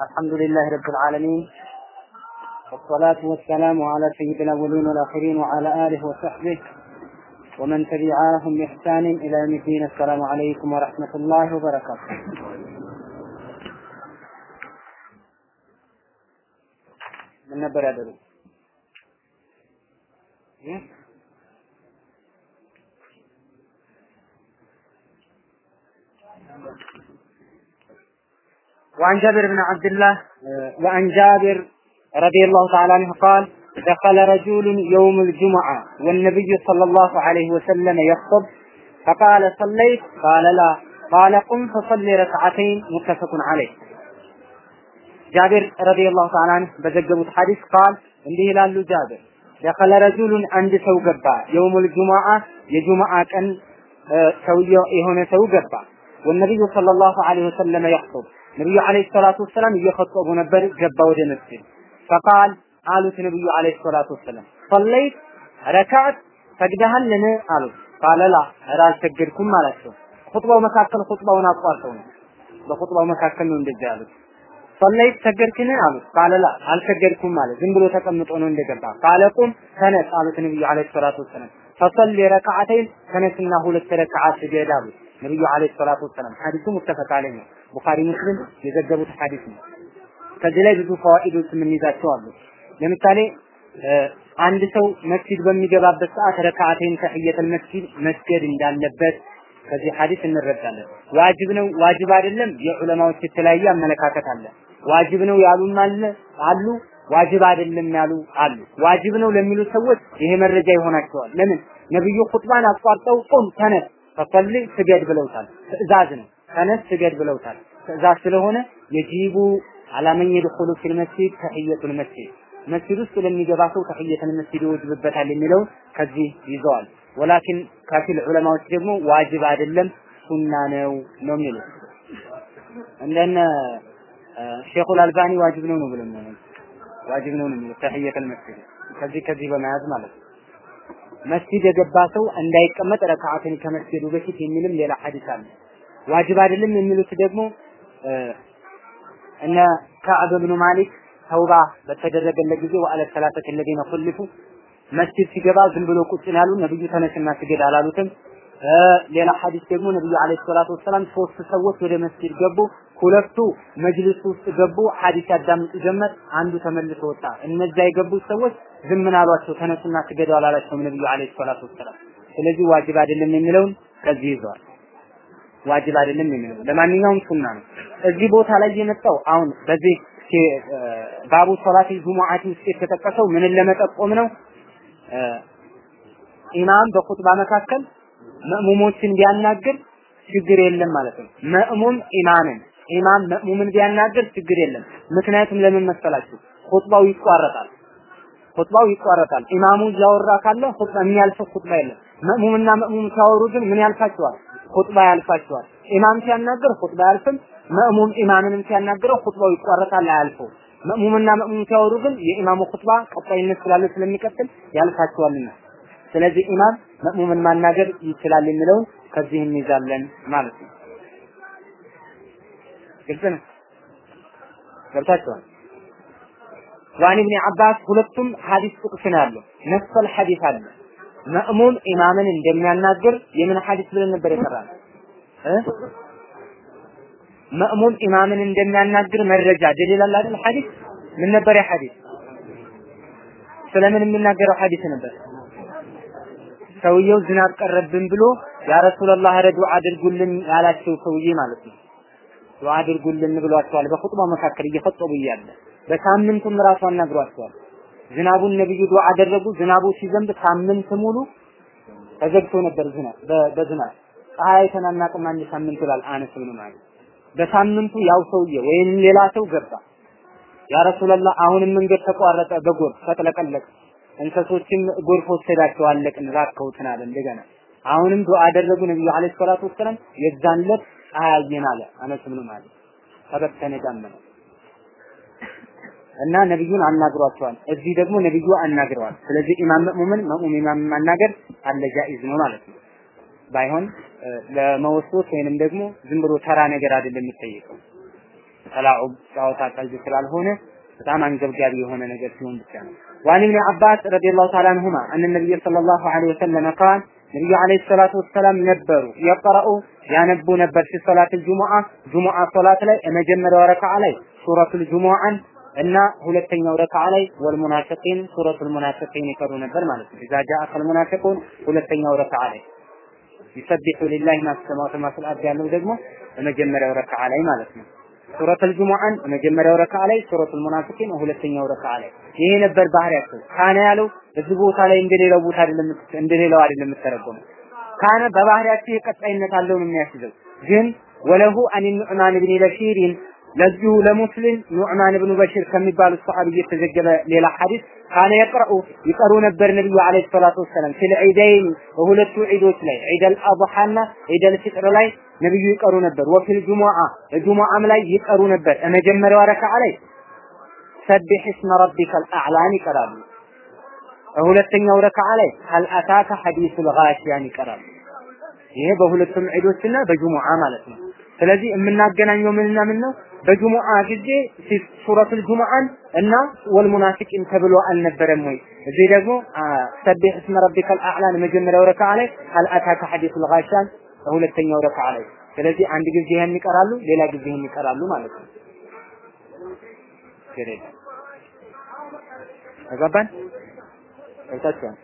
الحمد لله رب العالمين والصلاة والسلام على سيد الأولين والآخرين وعلى آله وصحبه ومن تبعهم بإحسان إلى يوم الدين. السلام عليكم ورحمة الله وبركاته. من نبر وعن جابر بن عبد الله وعن جابر رضي الله تعالى عنه قال دخل رجل يوم الجمعة والنبي صلى الله عليه وسلم يخطب فقال صليت قال لا قال قم فصل ركعتين متفق عليه ጃቢር ረዲየላሁ ተዓላ አንሁ በዘገቡት ሐዲስ ቃል እንዲህ ይላሉ ጃቢር ደኸለ ረጁሉን አንድ ሰው ገባ የውሙል ጁሙዓ የጁሙዓ ቀን ሰውየው የሆነ ሰው ገባ ወነቢዩ ሰለላሁ ዐለይሂ ወሰለም የኽጡብ ነቢዩ ዐለይሂ ሰላቱ ወሰላም እየኸጠቡ ነበር ገባ ወደ መስጂድ ፈቃል አሉት ነቢዩ ዐለይሂ ሰላቱ ወሰላም ሰለይት ረካዕት ሰግደሃልን አሉት ቃለ ላ ኧረ አልሰገድኩም አላቸው። ኹጥባው መካከል ኹጥባውን አቋርጠው ነው። በኹጥባው መካከል ነው እንደዚህ ያሉት። ሰለይት ሰገድክን አሉት። ቃለ አልሰገድኩም ማለት ዝም ብሎ ተቀምጦ ነው እንደገባ። ቃለ ቁም ተነስ አሉት ነብዩ አለይሂ ሰላቱ ወሰላም። ፈሰሊ ረካዓተይን ተነስና ሁለት ረካዓት ስገድ አሉት ነብዩ አለይሂ ሰላቱ ወሰላም። ሐዲሱ ሙተፈቅ ዐለይህ ነው ቡኻሪ ሙስሊም የዘገቡት ሐዲስ ነው ከዚህ ላይ ብዙ ፈዋኢዶች የምንይዛቸው አሉ ለምሳሌ አንድ ሰው መስጂድ በሚገባበት ሰዓት ረካዓተይን ተህየተል መስጂድ መስገድ እንዳለበት ከዚህ ሐዲስ እንረዳለን። ዋጅብ ነው ዋጅብ አይደለም የዑለማዎች የተለያየ አመለካከት አለ። ዋጅብ ነው ያሉም አለ አሉ፣ ዋጅብ አይደለም ያሉ አሉ። ዋጅብ ነው ለሚሉ ሰዎች ይሄ መረጃ ይሆናቸዋል። ለምን ነብዩ ኹጥባን አቋርጠው ቁም ተነስ ፈሰልይ ስገድ ብለውታል። ትእዛዝ ነው። ተነስ ስገድ ብለውታል። ትእዛዝ ስለሆነ የጂቡ አላመን የድኹሉ ፊል መስጂድ ተህየቱል መስጂድ መስጂድ ውስጥ ለሚገባ ሰው ተህየቱል መስጂድ ይወጅብበታል የሚለው ከዚህ ይዘዋል። ወላኪን ከፊል ዑለማዎች ደግሞ ዋጅብ አይደለም ሱና ነው ነው የሚሉት እንደነ ሼኹል አልባኒ ዋጅብ ነው ነው ብለው ነው ዋጅብ ነው ነው የሚሉት ተህየተል መስጂድ ከዚህ ከዚህ በመያዝ ማለት ነው መስጂድ የገባ ሰው እንዳይቀመጥ ረካዓትን ከመስጊዱ በፊት የሚልም ሌላ ሐዲስ አለ ዋጅብ አይደለም የሚሉት ደግሞ እነ ከዓብ ብኑ ማሊክ ተውባ በተደረገለት ጊዜ ወአለ ሰላተት ለዚነ ኩልፉ መስጂድ ሲገባ ዝም ብሎ ቁጭ ያሉ ነብዩ ተነስና ስገድ አላሉትም። ሌላ ሐዲስ ደግሞ ነብዩ አለይሂ ሰላቱ ወሰላም ሶስት ሰዎች ወደ መስጂድ ገቡ። ሁለቱ መጅልስ ውስጥ ገቡ፣ ሐዲስ ያዳምጡ ጀመር። አንዱ ተመልሶ ወጣ። እነዛ የገቡት ሰዎች ዝም ምን አሏቸው? ተነሱና ስገዱ አላላቸውም ነብዩ አለይሂ ሰላቱ ወሰላም። ስለዚህ ዋጅብ አይደለም የሚለውን ከዚህ ይዘዋል። ዋጅብ አይደለም የሚለው ለማንኛውም ሱና ነው። እዚህ ቦታ ላይ የመጣው አሁን በዚህ ባቡ ሶላት ጁሙዓቲ ውስጥ የተጠቀሰው ምንን ለመጠቆም ነው? ኢማም በኹጥባ መካከል መእሙሞችን ቢያናግር ችግር የለም ማለት ነው። መእሙም ኢማምን ኢማም መእሙምን ቢያናግር ችግር የለም። ምክንያቱም ለምን መሰላችሁ? ኹጥባው ይቋረጣል። ኹጥባው ይቋረጣል። ኢማሙ እያወራ ካለ ኹጥባ የሚያልፈው ኹጥባ የለም። መእሙምና መእሙም ሲያወሩ ግን ምን ያልፋቸዋል? ኹጥባ ያልፋቸዋል። ኢማም ሲያናግር ኹጥባ አያልፍም። መእሙም ኢማምንም ሲያናግረው ኹጥባው ይቋረጣል፣ አያልፈው መእሙምና መእሙም ሲያወሩ ግን የኢማሙ ኹጥባ ቀጣይነት ስላለ ስለሚቀጥል ያልፋቸዋልና ስለዚህ ኢማም መእሙምን ማናገር ይችላል የሚለውን ከዚህ እንይዛለን ማለት ነው። ግልጽ ነው። ገብታችኋል? وعن ابن عباس ሁለቱም ሐዲስ ጥቅስ ነው ያለው። نفس الحديث አለ። መእሙም ኢማምን እንደሚያናግር የምን ሐዲስ ብለን ነበር የቀራነው እ መእሙም ኢማምን እንደሚያናግር መረጃ ደሊል አለ አይደል? ሐዲስ ምን ነበር ያ ሐዲስ? ስለምን የሚናገረው ሐዲስ ነበር? ሰውየው ዝናብ ቀረብን ብሎ ያ ረሱላህ ኧረ ዱዓ አድርጉልን ያላቸው ሰውዬ ማለት ነው። ዱዓ አድርጉልን ብሏቸዋል። በኹጥባ መካከል እየፈጠቡ እያለ በሳምንቱም ራሱ አናግሯቸዋል። ዝናቡን ነብዩ ዱዓ አደረጉ። ዝናቡ ሲዘንብ ሳምንት ሙሉ ተዘግቶ ነበር ዝናብ በዝናብ ፀሐይ ተናናቅም አንድ ሳምንት ይላል አነስ ብኑ ማሊክ በሳምንቱ ያው ሰውዬ ወይም ሌላ ሰው ገባ። يا رسول الله አሁንም መንገድ ተቋረጠ፣ በጎርፍ ተጥለቀለቀ፣ እንሰሶችም ጎርፍ ወሰዳቸው፣ አለቅን፣ ራቅውትን አለ። እንደገና አሁንም ዱዓ አደረጉ ነብዩ عليه الصلاة والسلام። የዛን ዕለት ፀሐይ አየን አለ አነስ ብኑ ማሊክ ተበተነ ዳመና እና ነብዩን አናግሯቸዋል። እዚህ ደግሞ ነብዩ አናግረዋል። ስለዚህ ኢማም መእሙምን መእሙም ኢማም ማናገር አለ ጃኢዝ ነው ማለት ነው። ባይሆን ለመወሶት ወይንም ደግሞ ዝም ብሎ ተራ ነገር አይደለም የሚጠየቀው። ተላዑብ ጨዋታ ቀልድ ስላልሆነ በጣም አንገብጋቢ የሆነ ነገር ሲሆን ብቻ ነው። وعن ابن عباس رضي الله تعالى عنهما أن النبي صلى الله عليه وسلم قال ነቢዩ አለይሂ ሰላቱ ወሰላም ነበሩ የቀረኡ ያነቡ ነበር ፊ ሶላት الجمعة ጁሙዓ ሶላት ላይ የመጀመሪያው ረካዓ ላይ ሱረቱል ጁሙዓን እና ሁለተኛው ረካዓ ላይ ወልሙናፊቂን ሱረቱል ሙናፊቂን ይቀሩ ነበር ማለት ነው። ኢዛ ጃአከል ሙናፊቁን ሁለተኛው ረካዓ ላይ ይሰቢሑ ሊላሂ ማ ሰማዋት ማ ፊል ያለው ደግሞ በመጀመሪያው ረካዓ ላይ ማለት ነው። ሱረቱል ጁሙዓን በመጀመሪያው ረካዓ ላይ ሱረቱል ሙናፊቂን ሁለተኛው ረካዓ ላይ ይሄ ነበር ባህሪያቸው። ካነ ያለው እዚህ ቦታ ላይ እንደሌላው ቦታ አይደለም እንደሌላው አይደለም የምትተረጎመው። ካነ በባህሪያቸው የቀጣይነት አለው ነው የሚያስይዘው። ግን ወለሁ አን ኑዕማን ብን በሺሪን ለዚሁ ለሙስሊም ኑዕማን ብኑ በሽር ከሚባሉት ሰሃቢ የተዘገበ ሌላ ሐዲስ ካነ የቅረኡ ይቀሩ ነበር ነብዩ አለይሂ ሰላቱ ወሰላም ስለ ዒደይን በሁለቱ ዒዶች ላይ ዒደል አድሓና ዒደል ፊጥር ላይ ነብዩ ይቀሩ ነበር። ወፊል ጁሙዓ ጁሙዓም ላይ ይቀሩ ነበር። መጀመሪያው ረካዓ ላይ ሰቢሕ እስመ ረቢከል አዕላን ይቀራሉ። ሁለተኛው ረካዓ ላይ ሀል አታከ ሐዲሱል ጋሺያን ይቀራሉ። ይሄ በሁለቱም ዒዶችና በጁሙዓ ማለት ነው። ስለዚህ የምናገናኘው ምንና ምን ነው? በጁሙዓ ጊዜ ሱረቱል ጁሙዓን እና ወልሙናፊቂን ተብሎ አልነበረም ወይ? እዚህ ደግሞ ሰቢሕ እስመ ረቢከል አዕላን መጀመሪያው ረካዓ ላይ ሀል ሐዲሱል ጋሺያን በሁለተኛው ረካዓ ላይ። ስለዚህ አንድ ጊዜ ይሄን ይቀራሉ፣ ሌላ ጊዜ ይሄን ይቀራሉ ማለት ነው። ገሬዳ ተጋባን እርታችኋል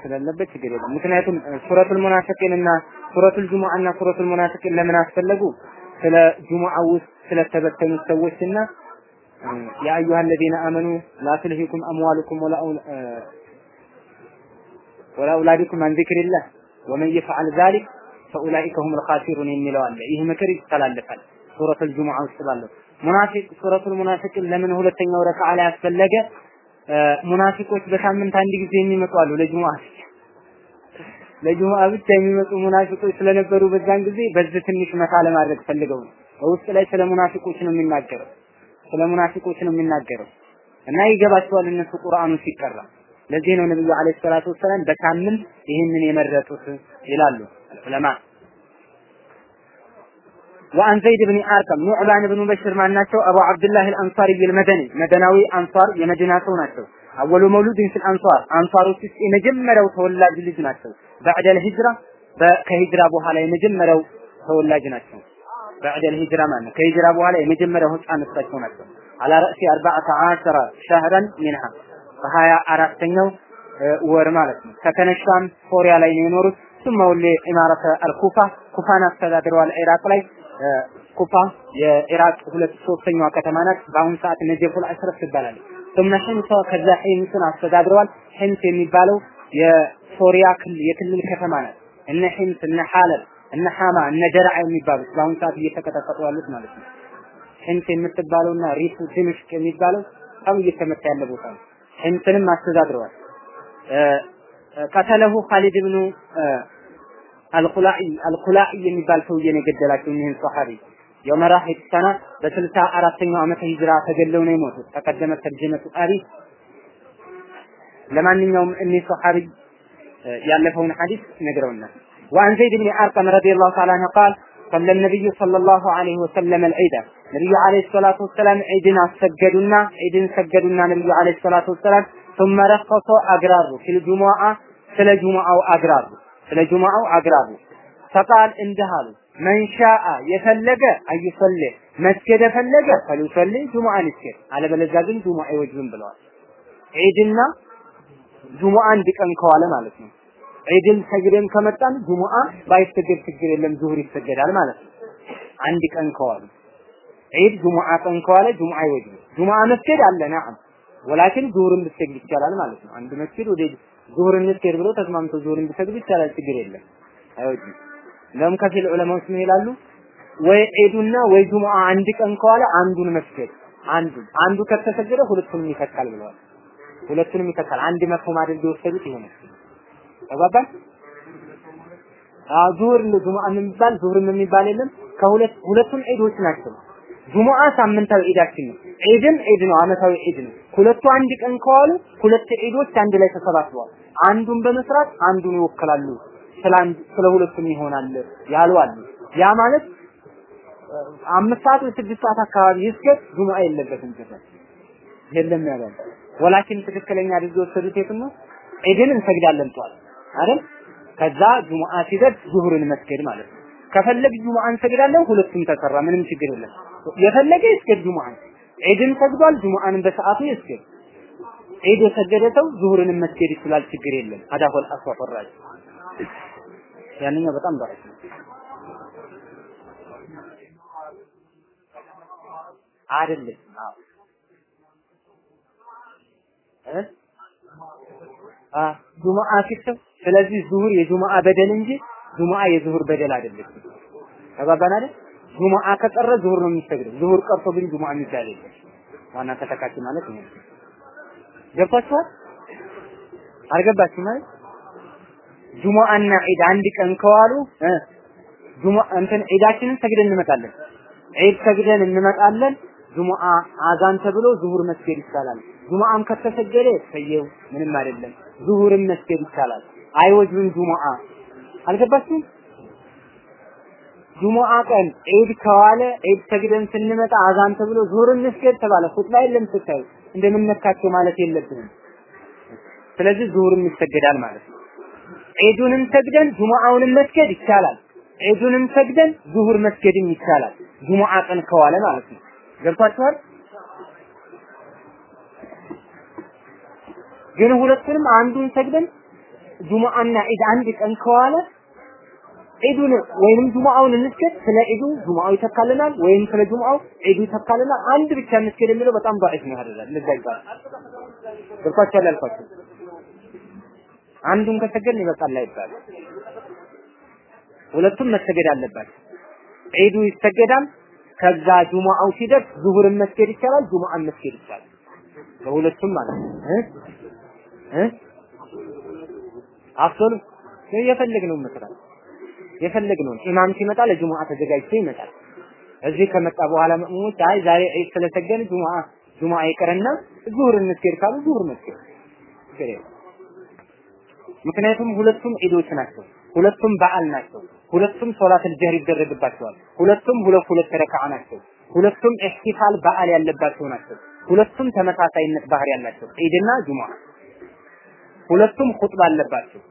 ስለሌለበት ችግር የለም። ምክንያቱም ሱረቱል ሙናፊቂን እና ሱረቱል ጁሙዓ እና ሱረቱል ሙናፊቂን ለምን አስፈለጉ? ስለ ጁሙዓ ውስጥ ስለተበተኑት ሰዎችና ያ አዩሃ الذين آمنوا لا تلهكم أموالكم ولا ولا أولادكم عن ذكر الله ومن يفعل ذلك فأولئك هم الخاسرون የሚለው አለ። ይህ ምክር ይተላለፋል ሱረቱል ጁሙዓ ውስጥ ባለው ሙናፊቅ ሱረቱል ሙናፊቅን ለምን ሁለተኛው ረካዓ ላይ አስፈለገ? ሙናፊቆች በሳምንት አንድ ጊዜ የሚመጡ አሉ ለጁሙዓ ለጁሙዓ ብቻ የሚመጡ ሙናፊቆች ስለነበሩ በዛን ጊዜ በዚህ ትንሽ መታ ለማድረግ ፈልገው ነው። በውስጥ ላይ ስለ ሙናፊቆች ነው የሚናገረው። ስለ ሙናፊቆች ነው የሚናገረው እና ይገባቸዋል እነሱ ቁርአኑ ሲቀራ። ለዚህ ነው ነብዩ አለይሂ ሰላቱ ወሰላም በሳምንት ይህንን የመረጡት ይላሉ ዑለማ። وعن زيد بن أرقم نعمان بن بشر ማናቸው አቡ አብዱላህ አልአንሳሪ አልመደኒ መደናዊ አንሳር የመዲና ሰው ናቸው። አወሉ መውሉድን ፊል አንሳር አንሳሮች ውስጥ የመጀመሪያው ተወላጅ ልጅ ናቸው። በዕደል ሂጅራ ከሂጅራ በኋላ የመጀመሪያው ተወላጅ ናቸው። በዕደል ሂጅራ ማለት ነው። ከሂጅራ በኋላ የመጀመሪያው ህፃን እሳቸው ናቸው። አላ ረእሲ አርባዓተ ዓሸረ ሸህረን ሚንሃ በሀያ አራተኛው ወር ማለት ነው። ከተነሻም ሶሪያ ላይ ነው የኖሩት። ثم ወለ ኢማረተ አልኩፋ ኩፋን አስተዳድረዋል ኢራቅ ላይ ኩፋ የኢራቅ ሁለት ሶስተኛዋ ከተማ ናት። በአሁኑ ሰዓት ነጀፉል አሽረፍ ثم ሒምስ ከዛ ሒምስን አስተዳድረዋል። ሒምስ የሚባለው የሶሪያ ክልል የክልል ከተማ ናት። እነ ሒምስ እነ ሐለብ እነ ሐማ እነ ደርዓ የሚባሉት በአሁኑ ሰዓት እየተቀጠቀጡ ያሉት ማለት ነው። ሒምስ የምትባለውና ሪፉ ድምሽቅ የሚባለው በጣም እየተመታ ያለ ቦታ ነው። ሒምስንም አስተዳድረዋል። ቀተለሁ ኻሊድ ብኑ አልኹላኢ አልኹላኢ የሚባል ሰውዬ ነው የገደላቸው እኒህን ሷሐቢ የመራሂት ሰና በስልሳ አራተኛው ዓመተ ሂጅራ ተገለው ነው የሞቱት። ተቀደመ ተርጀመቱ ታሪክ ለማንኛውም እኒህ ሷሐቢ ያለፈውን ሐዲስ ነግረውናል። وعن زيد بن أرقم رضي الله تعالى عنه قال صلى النبي صلى الله عليه وسلم العيد نبي عليه الصلاة والسلام عيدنا سجدنا عيدنا سجدنا نبي عليه الصلاة والسلام ثم رخصوا أقراروا في الجمعة ስለ ጁሙዓው አግራሩ ስለ ጁሙዓው አግራሩ ፈቃል እንደሃሉ መንሻአ የፈለገ አይሰለ መስገድ የፈለገ ፈሊሰሊ ጁሙዓን ይስገድ አለበለዚያ ግን ጁሙዓ አይወጅብም ብለዋል። ዒድና ጁሙዓ አንድ ከዋለ ማለት ነው። ዒድን ሰግደን ከመጣን ጁሙዓ ባይሰገድ ችግር የለም ዙሁር ይሰገዳል ማለት ነው። አንድ ቀን ከዋሉ ዒድ ጁሙዓ ቀን ከዋለ ጁሙዓ አይወጅብም። ጁሙዓ መስገድ አለ ነዓም ወላኪን ዙሁርን ብትሰግድ ይቻላል ማለት ነው። አንድ መስጊድ ወደ ዙሁር እንስገድ ብሎ ተስማምቶ ዙሁር እንዲሰግድ ይቻላል፣ ችግር የለም አይወጅም። እንደውም ከፊል ዑለማዎች ምን ይላሉ? ወይ ዒዱና ወይ ጁሙዓ አንድ ቀን ከዋለ አንዱን መስገድ አንዱን አንዱ ከተሰገደ ሁለቱንም ይተካል ብለዋል። ሁለቱንም ይተካል። አንድ መፍሁም አድርገው የወሰዱት ተግባባን? አዎ ዙሁር ጁሙዓ የሚባል ዙሁርም የሚባል የለም። ከሁለት ሁለቱም ዒዶች ናቸው። ጁሙዓ ሳምንታዊ ዒዳችን ነው። ዒድም ዒድ ነው፣ አመታዊ ዒድ ነው። ሁለቱ አንድ ቀን ከዋሉ ሁለት ዒዶች አንድ ላይ ተሰባስበዋል። አንዱን በመስራት አንዱን ይወክላሉ። ስለ አንድ ስለ ይሆናል ያሉ አሉ። ያ ማለት አምስት ሰዓት ስድስት ሰዓት አካባቢ ይስገድ ጁሙአ የለበትም ጭራሽ የለም ያለው ወላኪን ትክክለኛ አድርገው የወሰዱት የት ነው? ዒድን እንሰግዳለን ጠዋት አይደል? ከዛ ጁሙአ ሲደርስ ዙሁርን መስገድ ማለት ነው። ከፈለግ ጁሙአ እንሰግዳለን ሁለቱም ተሰራ ምንም ችግር የለም። የፈለገ ይስገድ ጁሙአን ዒድን ሰግዷል ጁሙአንን በሰዓቱ ይስገድ። ዒድ የሰገደ ሰው ዙሁርንም መስገድ ይችላል ችግር የለም። አዳሁል አስዋፍ ራጅ ያንኛው በጣም ضعيف ነው አይደለም አዎ እ አ ጁሙአ ሲተው ስለዚህ ዙሁር የጁሙአ በደል እንጂ ጁሙአ የዙሁር በደል አይደለም ተባባን አይደል ጁሙአ ከቀረ ዙሁር ነው የሚሰግደው ዙሁር ቀርቶ ግን ጁሙአ የሚባል የለም ዋና ተተካች ማለት ነው ገብቷችኋል አልገባችሁ ማለት ጁሙአና ዒድ አንድ ቀን ከዋሉ ጁሙአ እንትን ዒዳችንን ሰግደን እንመጣለን። ዒድ ሰግደን እንመጣለን። ጁሙአ አዛን ተብሎ ዙሁር መስገድ ይቻላል። ጁሙአም ከተሰገደ ሰየው ምንም አይደለም። ዙሁርም መስገድ ይቻላል። አይወጅብም ጁሙአ። አልገባችሁም? ጁሙአ ቀን ዒድ ከዋለ ዒድ ሰግደን ስንመጣ አዛን ተብሎ ዙሁርን መስገድ ተባለ። ኹጥባ የለም ስታዩ እንደምንነካቸው ማለት የለብንም። ስለዚህ ዙሁርም ይሰገዳል ማለት ነው ዒዱንም ሰግደን ጁሙዓውንም መስገድ ይቻላል። ዒዱንም ሰግደን ዙሁር መስገድም ይቻላል። ጁሙዓ ቀን ከዋለ ማለት ነው። ገብቷችኋል? ግን ሁለቱንም አንዱን ሰግደን ጁሙዓና ዒድ አንድ ቀን ከዋለ ዒዱን ወይንም ጁሙዓውን እንስገድ፣ ስለ ዒዱ ጁሙዓው ይተካልናል፣ ወይም ስለ ጁሙዓው ዒዱ ይተካልናል። አንድ ብቻ እንስገድ የሚለው በጣም ዳዒፍ ነው ያደርጋል። ልዛ ገብቷችኋል ያልኳችሁ አንዱን ከሰገድን ይበቃል አይባልም ሁለቱም መሰገድ አለባቸው ዒዱ ይሰገዳል ከዛ ጁሙአው ሲደርስ ዙሁርን መስገድ ይቻላል ጁሙአን መስገድ ይቻላል። በሁለቱም ማለት ነው። እ? አፍሶል የፈለግነው መስራት የፈለግነውን ኢማም ሲመጣ ለጁሙአ ተዘጋጅቶ ይመጣል። እዚህ ከመጣ በኋላ መእሙሞች አይ ዛሬ ዒድ ስለሰገን ጁሙአ ጁሙአ ይቅርና ዙሁር እንስገድ ካሉ ዙሁር መስገድ ምክንያቱም ሁለቱም ዒዶች ናቸው። ሁለቱም በዓል ናቸው። ሁለቱም ሶላተል ጀህር ይደረግባቸዋል። ሁለቱም ሁለት ሁለት ረካዓ ናቸው። ሁለቱም ኢህቲፋል በዓል ያለባቸው ናቸው። ሁለቱም ተመሳሳይነት ባህሪ ያላቸው ዒድና ጁሙአ ሁለቱም ኹጥባ አለባቸው።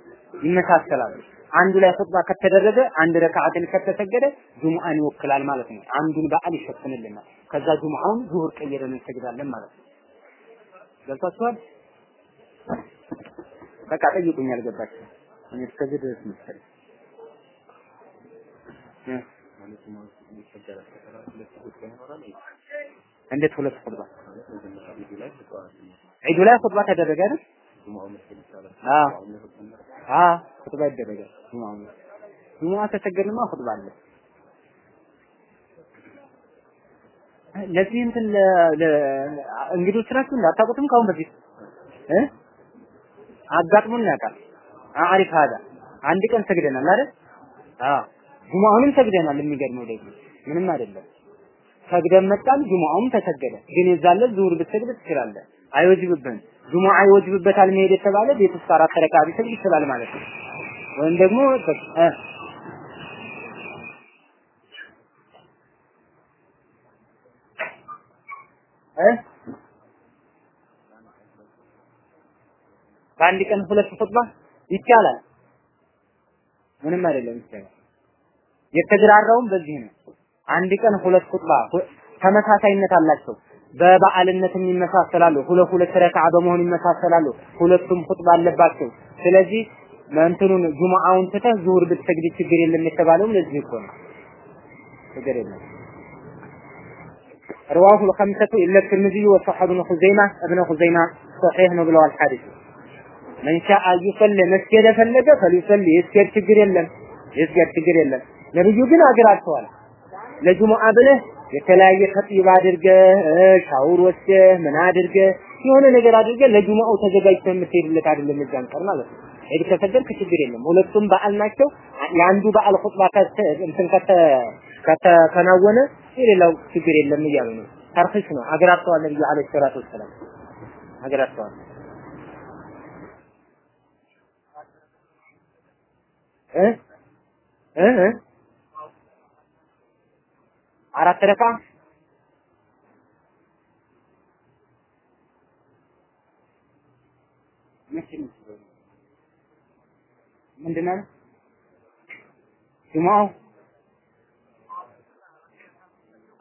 ይመሳሰላሉ። አንዱ ላይ ኹጥባ ከተደረገ አንድ ረካዓትን ከተሰገደ ጁሙአን ይወክላል ማለት ነው። አንዱን በዓል ይሸፍንልናል። ከዛ ጁሙአውን ዙሁር ቀይረን እንሰግዳለን ማለት ነው። ገብታችኋል በቃ ጠይቁኝ አልገባችሁ እኔ እስከዚህ ድረስ መሰለኝ። እንዴት ሁለት ኹጥባ ዒዱ ላይ ኹጥባ ተደረገ አይደል? አዎ። አዎ ኹጥባ ይደረጋል። ጁሙአ ተሰገድንማ ኹጥባ አለ። ለዚህ እንትን እንግዶች ናችሁ እንዳታውቁትም ካሁን በፊት። እ አጋጥሞን ያውቃል። አሪፍ ሀዳ አንድ ቀን ሰግደናል አይደል? አዎ። ጁሙአውንም ሰግደናል የሚገርመው ደግሞ ምንም አይደለም። ሰግደን መጣን ጁሙአውም ተሰገደ። ግን የዛለ ዙሁር ብትሰግድ ትችላለህ። አይወጅብብህም። ጁሙአ ይወጅብበታል መሄድ የተባለ ቤት ውስጥ አራት ረካ ቢሰግድ ይችላል ማለት ነው። ወይም ደግሞ እ እ በአንድ ቀን ሁለት ኹጥባ ይቻላል ምንም አይደለም ይቻላል የተግራራውም በዚህ ነው አንድ ቀን ሁለት ኹጥባ ተመሳሳይነት አላቸው በበዓልነትም ይመሳሰላሉ ሁለት ሁለት ረካዓ በመሆን ይመሳሰላሉ ሁለቱም ኹጥባ አለባቸው ስለዚህ እንትኑን ጁሙአውን ትተህ ዙሁር ብትሰግድ ችግር የለም የተባለውም ለዚህ እኮ ነው ችግር የለም رواه الخمسة إلا الترمذي وصححه ابن خزيمة ابن خزيمة صحيح ነው ብለዋል ሐዲስ መንሻ አይፈል መስገድ የፈለገ ፈሊሰል ይስገድ ችግር የለም. ይስገድ ችግር የለም. ነብዩ ግን አገር አጥተዋል ለጁሙአ ብለህ የተለያየ ከጢባ አድርገህ ሻውር ወስደህ ምን አድርገህ የሆነ ነገር አድርገህ ለጁሙአው ተዘጋጅተህ የምትሄድለት አይደለም እዛን ቀር ማለት ነው። ሄድ ከሰገድክ ችግር የለም። ሁለቱም በዓል ናቸው። የአንዱ በዓል ኹጥባ እንትን ከተከናወነ የሌላው ችግር የለም እያሉ ነው። ተርኺስ ነው። አገር ነብዩ አለይሂ ሰላቱ ወሰላም። አገር እ እ አራት ረካ ምንድን ነው ጁማው?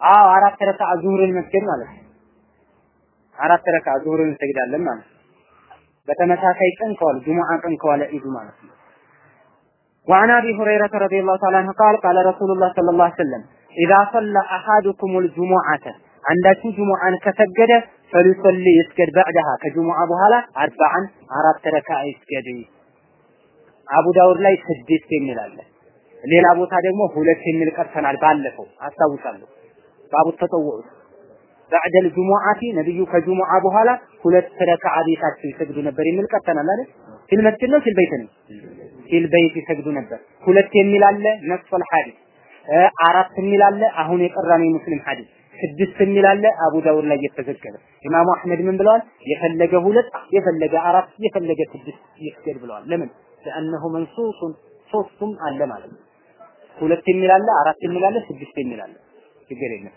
አዎ አራት ረካ ዙሁርን መስገድ ማለት ነው። አራት ረካ ዙሁርን እንሰግዳለን ማለት ነው። በተመሳሳይ ቀን ከዋለ ጁሙዓ ቀን ከዋለ ኢዱ ማለት ነው። وعن ابي هريره رضي الله تعالى عنه قال قال رسول الله صلى الله عليه وسلم اذا صلى احدكم الجمعه አንዳችሁ ጁሙዓን ከሰገደ ፈሊሰሊ ይስገድ በዕደሃ ከጁሙዓ በኋላ አርባዓን አራት ረካ ይስገድ። አቡ ዳውድ ላይ ስድስት የሚል አለ። ሌላ ቦታ ደግሞ ሁለት የሚል ቀርተናል። ባለፈው አስታውሳለሁ። ባቡ ተጠውዑ በዕደል ጁሙዓቲ ነብዩ ከጁሙዓ በኋላ ሁለት ረካዓ ቤታቸው ይሰግዱ ነበር የሚል ቀርተናል አይደል? ፊል መስጂድ ነው ፊል በይት ነው? في البيت ይሰግዱ ነበር። ሁለት የሚል አለ نفس الحديث አራት የሚል አለ አሁን የቀራነው የሙስሊም ሐዲስ ስድስት የሚል አለ አቡ ዳውድ ላይ የተዘገበ ኢማሙ አህመድ ምን ብለዋል? የፈለገ ሁለት የፈለገ አራት የፈለገ ስድስት ይስገድ ብለዋል። ለምን? ለአነሁ መንሱሱን ሶስቱም አለ ማለት ነው። ሁለት የሚል አለ፣ አራት የሚል አለ፣ ስድስት የሚል አለ። ችግር የለም።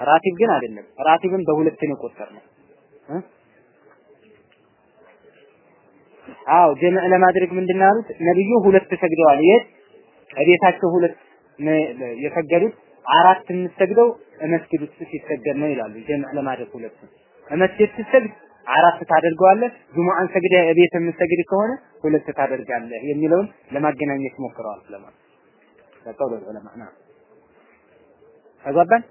ራቲብ ግን አይደለም። ራቲብን በሁለት ነው የቆጠርነው። አዎ ጀምዕ ለማድረግ ምንድን ነው ያሉት? ነብዩ ሁለት ሰግደዋል። የት? ከቤታቸው ሁለት የሰገዱት አራት የምትሰግደው መስጊድ ውስጥ ሲሰገድ ነው ይላሉ። ጀምዕ ለማድረግ ሁለት መስጊድ ሲሰግድ አራት ታደርገዋለህ። ጁሙአን ሰግደህ ቤት የምትሰግድ ከሆነ ሁለት ታደርጋለህ የሚለውን ለማገናኘት ሞክረዋል ስለማለት ለቀውል ዑለማ ና ተግባባን።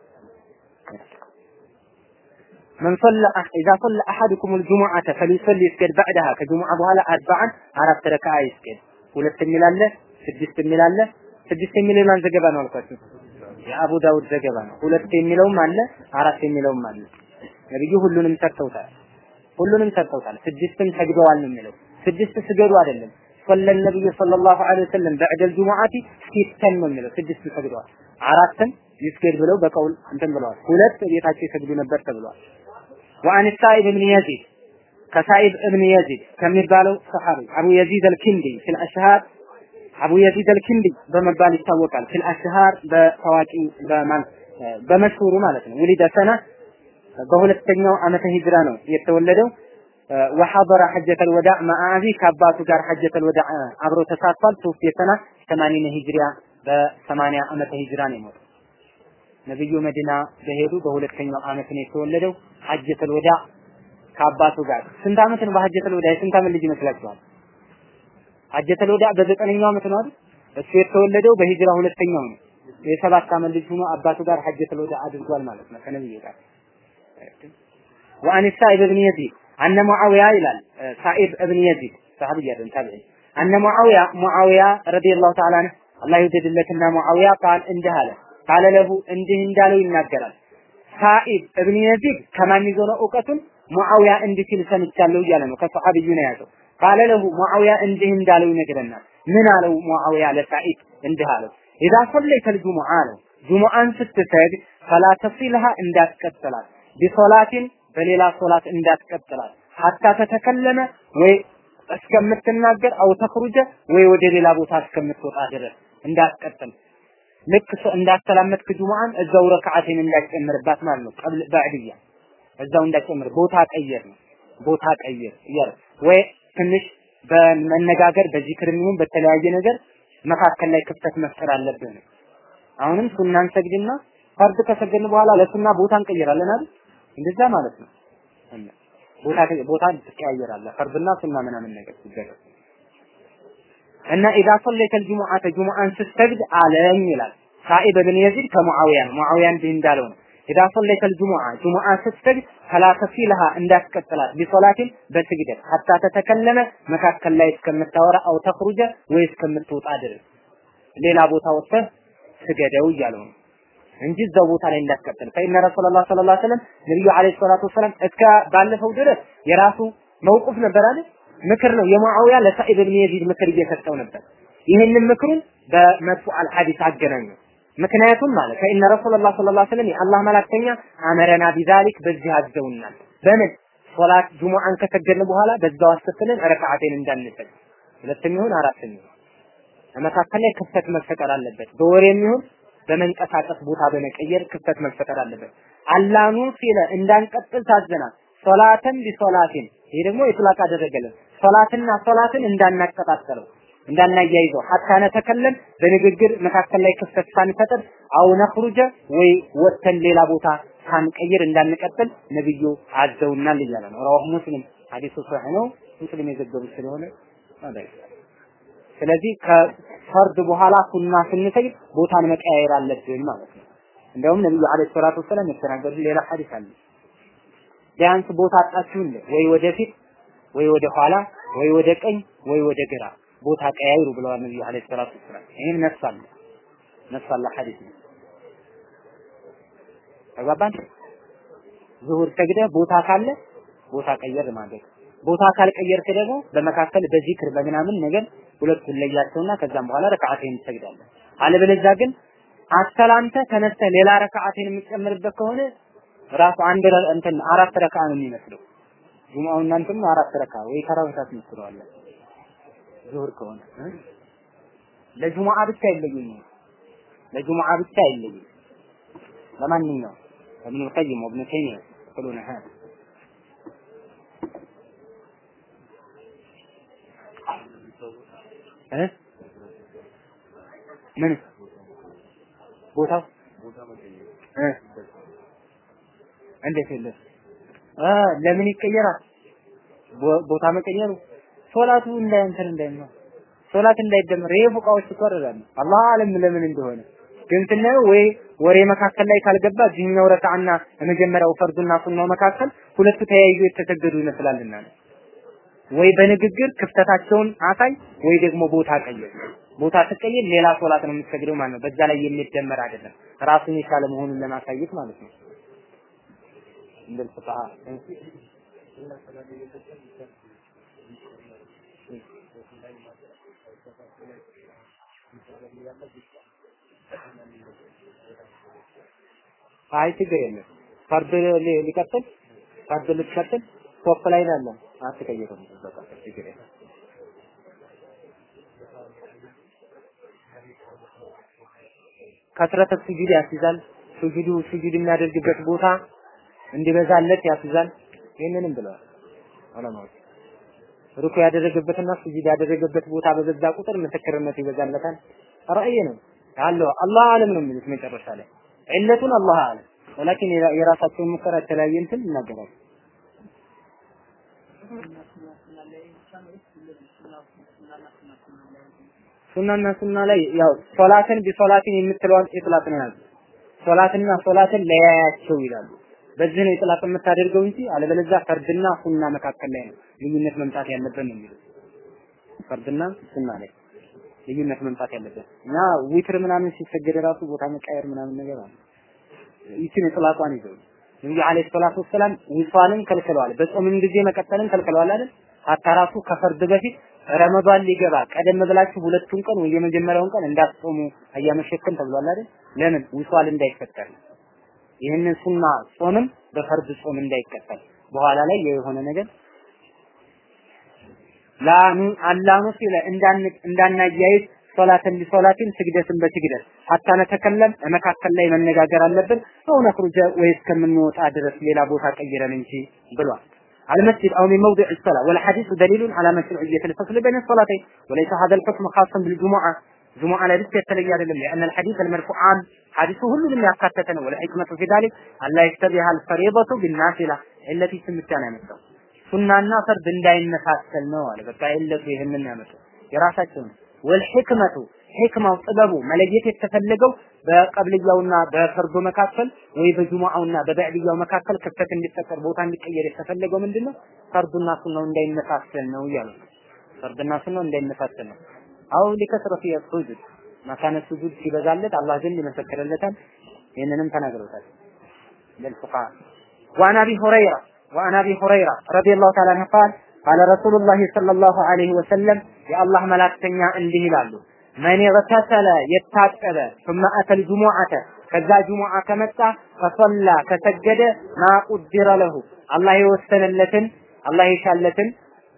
من صلى إذا صلى أحدكم الجمعة فليصلي يسجد بعدها كجمعة በኋላ أربعا አራት ረካ ይስገድ ሁለት የሚል አለ ስድስት የሚል አለ። ስድስት የሚል ዘገባ ነው አልኳችሁ? የአቡ ዳውድ ዘገባ ነው። ሁለት የሚለውም አለ አራት የሚለውም አለ። ነብዩ ሁሉንም ሰርተውታል። ሁሉንም ሰርተውታል። ስድስትም ሰግደዋል ነው የሚለው። ስድስት ስገዱ አይደለም። صلى النبي صلى الله عليه بعد الجمعة ሲተን ነው የሚለው። ስድስት ሰግደዋል። አራትም ይስገድ ብለው በቀውል እንትን ብለዋል። ሁለት ቤታቸው ይሰግዱ ነበር ተብሏል። ወአን ሳኢብ ኢብን የዚድ ከሳኢብ ኢብን የዚድ ከሚባለው ሰሐቢ አቡ የዚድ አልኪንዲ في الأشهر አቡ የዚድ አልኪንዲ በመባል ይታወቃል። في الأشهر በታዋቂ በማን በመሽሁሩ ማለት ነው። ولد سنة በሁለተኛው ዓመተ ሂጅራ ነው የተወለደው። وحضر حجة الوداع مع أبيه ከአባቱ ጋር حجة الوداع አብሮ ተሳትፏል። ሶስት የ سنة 80 هجرية በ80 ዓመተ ሂጅራ ነው የሞተው። ነብዩ መዲና በሄዱ በሁለተኛው ዓመት ሐጀተል ወዳ ከአባቱ ጋር ስንት ዓመት ነው? በሐጀተል ወዳ የስንት ዓመት ልጅ ይመስላችኋል? ሐጀተል ወዳ በዘጠነኛው ዓመት ነው አይደል? እሱ የተወለደው በሂጅራ ሁለተኛው ነው። የሰባት ዓመት ልጅ ሆኖ አባቱ ጋር ሐጀተል ወዳ አድርጓል ማለት ነው ከነብዩ ጋር وعن السائب بن يزيد أن معاوية ይላል ሳኢብ እብን የዚድ ሰሃቢ አይደለም ታቢዒ أن معاوية معاوية رضي الله تعالى عنه አላህ ይወደድለትና ሙዓዊያ ቃል እንዲህ አለ ቃለ ለሁ እንዲህ እንዳለው ይናገራል ሳኢብ እብን የዚድ ከማን ይዞ ነው እውቀቱን? ሙዓዊያ እንዲህ ሲል ሰምቻለሁ እያለ ነው። ከሰሐቢዩ ነው የያዘው ቃለ ለሁ ሙዓዊያ እንዲህ እንዳለው ይነግረናል። ምን አለው ሙዓዊያ ለሳኢብ እንዲህ አለው። ኢዛ ሰለይተል ጁሙዓ አለው። ጁሙዓን ስትሰግድ ፈላ ተሲልሃ እንዳትቀጥላት ቢሶላቲን በሌላ ሶላት እንዳትቀጥላት ሐታ ተተከለመ ወይ እስከምትናገር አው ተخرጀ ወይ ወደ ሌላ ቦታ እስከምትወጣ ድረስ እንዳትቀጥል ልክ እንዳስተላመጥክ ጁሙአን እዛው ረካዓቴን እንዳጨምርባት ማለት ነው። ቀብል ባዕድያ እዛው እንዳጨምር ቦታ ቀየር ነው። ቦታ ቀየር እያለ ወይ ትንሽ በመነጋገር በዚክር ይሁን በተለያየ ነገር መካከል ላይ ክፍተት መፍጠር አለብህ ነው። አሁንም ሱናን ሰግድና ፈርድ ከሰገድን በኋላ ለሱና ቦታ እንቀይራለን አይደል? እንደዛ ማለት ነው። ቦታ ቦታ ትቀያየራለህ። ፈርድና ሱና ምናምን ነገር ሲደረግ እና ኢዛ ሰለይተል ጁሙዓተ ጁሙዓን ስትሰግድ አለኝ ይላል ሳኢብ ብን የዚድ ከሙዓዊያ ሙዓዊያ እንዲህ እንዳለው ነው። ኢዛ ሰለይተል ጁሙዓ ጁሙዓ ስትሰግድ ፈላ ተሲልሃ እንዳትቀጥላት። ቢሶላቲን በስግደት ሐታ ተተከለመ መካከል ላይ እስከምታወራ አው ተخرጀ ወይ እስከምትወጣ ድረስ። ሌላ ቦታ ወጥተህ ስገደው እያለው ነው እንጂ እዛው ቦታ ላይ እንዳትቀጥል። ፈኢነ ረሱላላህ ሰለላሁ ዐለይሂ ወሰለም ነብዩ ዐለይሂ ሰላቱ ወሰላም እስከ ባለፈው ድረስ የራሱ መውቁፍ ነበር አይደል? ምክር ነው። የሙዓዊያ ለሳኢብ ብን የዚድ ምክር እየሰጠው ነበር። ይህንን ምክሩን በመጥፎ አልሐዲስ አገናኘው ምክንያቱም ማለት ከኢነ ረሱላላህ ሰለላሁ ዐለይሂ ወሰለም የአላህ አመረና ቢዛሊክ በዚህ አዘውናል በምን ሶላት ጁሙአን ከሰገድን በኋላ በዛው አስከትለን ረካዓቴን እንዳንሰግድ ሁለተኛውን አራተኛውን መካከል ላይ ክፍተት መፈጠር አለበት በወሬ የሚሆን በመንቀሳቀስ ቦታ በመቀየር ክፍተት መፈጠር አለበት። አላኑ ሲለ እንዳንቀጥል ታዘናል። ሶላተን ቢሶላቲን ይሄ ደግሞ ኢጥላቅ አደረገልን። ሶላትና ሶላትን እንዳናቀጣጠለው እንዳናያይዘው ሐታ ነተከለም በንግግር መካከል ላይ ክፍተት ሳንፈጥር አው ነኽሩጀ ወይ ወተን ሌላ ቦታ ሳንቀይር እንዳንቀጥል ነብዩ አዘውናል እያለ ነው። ረዋህ ሙስሊም ሐዲሱ ሶሒህ ነው። ሙስሊም የዘገቡት ስለሆነ ስለዚህ ከፈርድ በኋላ ሱና ስንሰግድ ቦታን መቀያየር አለብን ማለት ነው። እንደውም ነብዩ አለይሂ ሰላቱ ወሰላም የተናገሩት ሌላ ሐዲስ አለ። ቢያንስ ቦታ አጣችሁ ወይ ወደፊት ወይ ወደ ኋላ ወይ ወደ ቀኝ ወይ ወደ ግራ ቦታ ቀያይሩ ብለዋል ነብዩ አለይሂ ሰላቱ ወሰላም። ይሄም ነፍስ አለ ሐዲስ ነው። ተግባባን? ዙሁር ሰግደህ ቦታ ካለ ቦታ ቀየር ማድረግ ቦታ ካልቀየርክ ደግሞ በመካከል በዚክር በምናምን ነገር ሁለቱን ለያቸውና ከዛም በኋላ ረካዓቴን ትሰግዳለህ። አለበለዚያ ግን አሰላምተ ተነስተህ ሌላ ረካዓቴን የምትጨምርበት ከሆነ ራሱ አንድ እንትን አራት ረካ ነው የሚመስለው። ጁማው እናንተም አራት ረካ ወይ ተራዊታት ትመስለዋለህ። ዙሁር ከሆነ ለጁሙዓ ብቻ አይለይም። ለጁሙዓ ብቻ አይለይም። ለማንኛውም ابن القيم وابن تيمية يقولون هذا እ ምን ቦታው እ እንዴት የለ አ ለምን ይቀየራል? ቦታ መቀየሩ ሶላቱ እንዳይ እንትን እንዳይሆን ሶላት እንዳይደመር ይሄ ፉቃዎች ይቆረራሉ። አላህ አለም ለምን እንደሆነ ግን ስናየው ወይ ወሬ መካከል ላይ ካልገባ እዚህኛው ረካዓና የመጀመሪያው ፈርዱና ሱናው መካከል ሁለቱ ተያይዞ የተሰገዱ ይመስላልና ነው። ወይ በንግግር ክፍተታቸውን አሳይ ወይ ደግሞ ቦታ ቀይር። ቦታ ስቀይር ሌላ ሶላት ነው የምትሰግደው ማለት ነው። በዛ ላይ የሚደመር አይደለም። ራሱን የቻለ መሆኑን ለማሳየት ማለት ነው። እንደል አይ ችግር የለም። ፈርድ ሊቀጥል ፈርድ ልትቀጥል ሶፍ ላይ ነው አትቀይሩም። በቃ ችግር የለም። كثرة السجود ያስይዛል። ሱጁዱ ሱጁድ የሚያደርግበት ቦታ እንዲበዛለት ያስይዛል። ይህንንም ብለዋል ዑለማዎች። ሩኩ ያደረገበትና ሱጁድ ያደረገበት ቦታ በበዛ ቁጥር ምስክርነት ይበዛለታል። ራእይ ነው አለው። አላህ አለም ነው የሚሉት መጨረሻ ላይ ዒለቱን አላህ አለም። ወላኪን የራሳቸውን ሙከራ የተለያየ እንትን ይናገራሉ። ሱናና ሱና ላይ ያው ሶላትን ቢሶላትን የምትለዋን ኢጥላቅ ነው ያዙ። ሶላትና ሶላትን ለያያቸው ይላሉ። በዚህ ነው ኢጥላቅ የምታደርገው እንጂ አለበለዚያ ፈርድና ሱና መካከል ላይ ነው ልዩነት መምጣት ያለበት ነው የሚሉት። ፈርድና ሱና ላይ ልዩነት መምጣት ያለበት እና ዊትር ምናምን ሲሰገድ ራሱ ቦታ መቃየር ምናምን ነገር አለ። ይችን إطلاق ዋን ይዘው ነብዩ عليه الصلاة والسلام وصال ን ከልክለዋል። በጾምም ጊዜ መቀጠልን ከልክለዋል አይደል? حتى ራሱ ከፈርድ በፊት ረመዷን ሊገባ ቀደም ብላችሁ ሁለቱን ቀን ወይ የመጀመሪያውን ቀን እንዳትጾሙ አያመሸክም ተብሏል አይደል? ለምን وصال እንዳይፈጠር ይህንን ሱና ጾምም በፈርድ ጾም እንዳይቀጠል በኋላ ላይ የሆነ ነገር لا من الله مصيلة ان عندنا جايت صلاة بصلاة سجدة بسجدة حتى نتكلم ما كفل لي من نجاجر اللبن أو نخرج ويسكن من أدرس لي لابوها كجرا من شيء بلوا على المسجد أو من موضع الصلاة والحديث دليل على مسؤوليه الفصل بين الصلاتين وليس هذا الحكم خاصا بالجمعة جمعة لا بس يتلقي لأن الحديث المرفوع عام حديثه كله من أقاتتنا والحكمة في ذلك أن لا يشتبه الفريضة بالنافلة التي تم التنامي ሱናና ፈርድ እንዳይመሳሰል ነው አለ። በቃ የለቱ ይህንን ያመጡ የራሳቸው ነው። ወልሕክመቱ ጥበቡ መለየት የተፈለገው በቀብልያውና በፈርዶ መካከል ወይ በጁሙአውና በበዕድያው መካከል ክፍተት እንዲፈጠር ቦታ እንዲቀየር የተፈለገው ምንድን ፈርዱና ሱናው እንዳይመሳሰል ነው እያሉ ፈርድና ሱናው እንዳይመሳሰል ነው። አው ሊከስረቱ የሱጁድ መካነ ሱጁድ ሲበዛለት አላህ ዘንድ ይመሰክርለታል። ይህንንም ተናግረውታል ለልፉቃ ዋን አቢ ሁረይራ وعن ابي هريره رضي الله تعالى عنه قال قال رسول الله صلى الله عليه وسلم يا الله መላእክተኛ እንዲህ ይላሉ መን ገተሰለ የታጠበ ثم اتى الجمعه ከዛ ጁሙዓ ከመጣ ፈሰላ ከሰገደ ማ ቁድረ ለሁ አላህ የወሰነለትን አላህ የሻለትን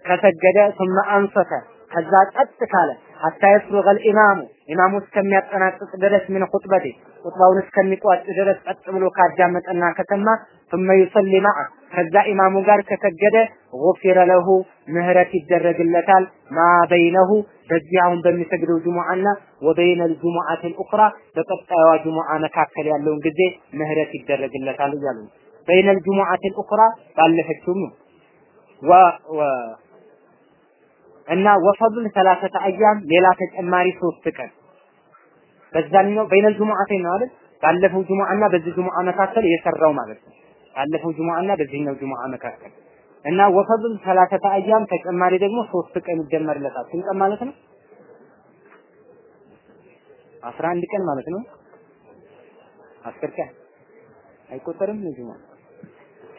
ከሰገደ ثم አንሰተ ከዛ ጸጥ ካለ ሐታ የፍሩገል ኢማሙ ኢማሙ እስከሚያጠናቅቅ ድረስ ምን ኹጥበቴ ኹጥባውን እስከሚቋጭ ድረስ ጸጥ ብሎ ካዳመጠና ከሰማ ثم يصلي معه ከዛ ኢማሙ ጋር ከሰገደ غفر له ምህረት ይደረግለታል ማ በይነሁ በዚህ አሁን በሚሰግደው ጁሙዓና ወበይነ الجمعة الأخرى በቀጣዩዋ ጁሙዓ መካከል ያለውን ጊዜ ምህረት ይደረግለታል እያሉ ነው። በይነ الجمعة الأخرى ባለፈችውም ነው ወ እና ወፈضል ሰላሰተ አያም ሌላ ተጨማሪ ሶስት ቀን በዛኛው በይነል ጁሙዓተይን ነው አይደል? ባለፈው ጁሙዓና በዚህ ጁሙዓ መካከል የሰራው ማለት ነው። ባለፈው ጁሙዓና በዚህኛው ጁሙዓ መካከል እና ወፈضል ሰላሰተ አያም ተጨማሪ ደግሞ ሶስት ቀን ይደመርለታል። ስንት ቀን ማለት ነው? አስራ አንድ ቀን ማለት ነው። አስር ቀን አይቆጠርም። ጁሙዓ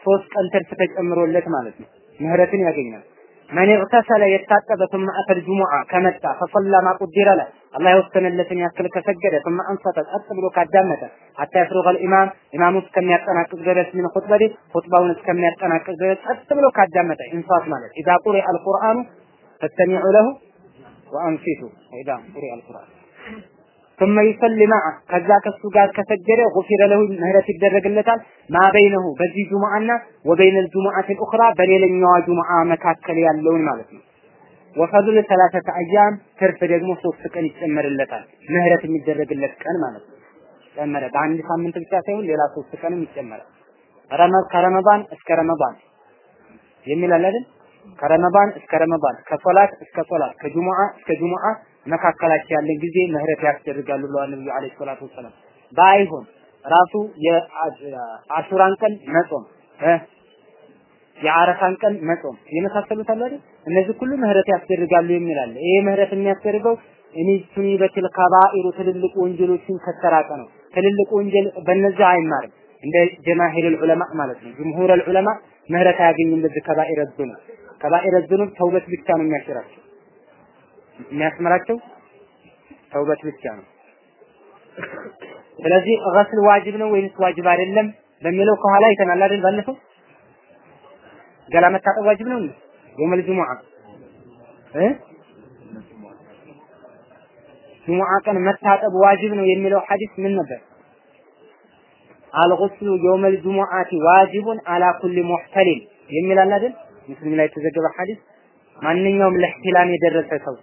ሶስት ቀን ትርፍ ተጨምሮለት ማለት ነው። ምህረትን ያገኛል። መን እግተሰለ የታጠበ ثم أتى الجمعة ከመጣ فصلى ما قدر له አላህ የወሰነለትን ያክል ከሰገደ ثم أنصت ጸጥ ብሎ ካዳመጠ حتى يفرغ الإمام ኢማሙ እስከሚያጠናቅቅ ድረስ ምን ኹጥበቲ ኹጥባውን እስከሚያጠናቅቅ ድረስ ጸጥ ብሎ ካዳመጠ ኢንሳት ማለት إذا قرئ القرآن فاستمعوا له وأنصتوا إذا قرئ القرآن ثم يصلي معه. ከዛ ከሱ ጋር ከሰገደ غفر له ምህረት ይደረግለታል። ማ በይነሁ? በዚህ ጁሙአና ወበይነ الجمعه الاخرى በሌላኛዋ ጁሙአ መካከል ያለውን ማለት ነው። ወፈድል ሰላሰተ አያም ትርፍ ደግሞ ሶስት ቀን ይጨመርለታል። ምህረት የሚደረግለት ቀን ማለት ነው። ጨመረ። በአንድ ሳምንት ብቻ ሳይሆን ሌላ ሶስት ቀንም ይጨመራል። ረመብ ከረመባን እስከ ረመባን የሚል አለ አይደል? ከረመባን እስከ ረመባን ከሶላት እስከ ሶላት ከጁሙአ እስከ ጁሙአ መካከላቸው ያለን ጊዜ ምህረት ያስደርጋሉ ብለዋል ነብዩ አለይሂ ሰላቱ ወሰላም። ባይሆን ራሱ የአሹራን ቀን መጾም የአረፋን ቀን መጾም የመሳሰሉት አሉ አይደል? እነዚህ ሁሉ ምህረት ያስደርጋሉ አለ። ይሄ ምህረት የሚያስደርገው እኔ ሱኒ በትል ከባኢሩ ትልልቅ ወንጀሎችን ከተራቀ ነው። ትልልቅ ወንጀል በነዚህ አይማርም። እንደ ጀማሂር ዑለማ ማለት ነው። ጅምሁር ዑለማ ምህረት አያገኝም በዚህ ከባኢረ ዙኑብ ከባኢረ ዙኑብ ተውበት ብቻ ነው የሚያሽራቸው የሚያስመራቸው ተውበት ብቻ ነው። ስለዚህ ገስል ዋጅብ ነው ወይንስ ዋጅብ አይደለም በሚለው ከኋላ አይተናል አይደል? ባለፈው ገላ መታጠብ ዋጅብ ነው እንዴ? የውመል ጁሙዓ እ ጁሙዓ ቀን መታጠብ ዋጅብ ነው የሚለው ሐዲስ ምን ነበር? الغسل يوم الجمعة واجب على كل محتلم የሚል አለ አይደል? ሙስሊም ላይ የተዘገበ ሐዲስ ማንኛውም ለ احتلام የደረሰ ሰው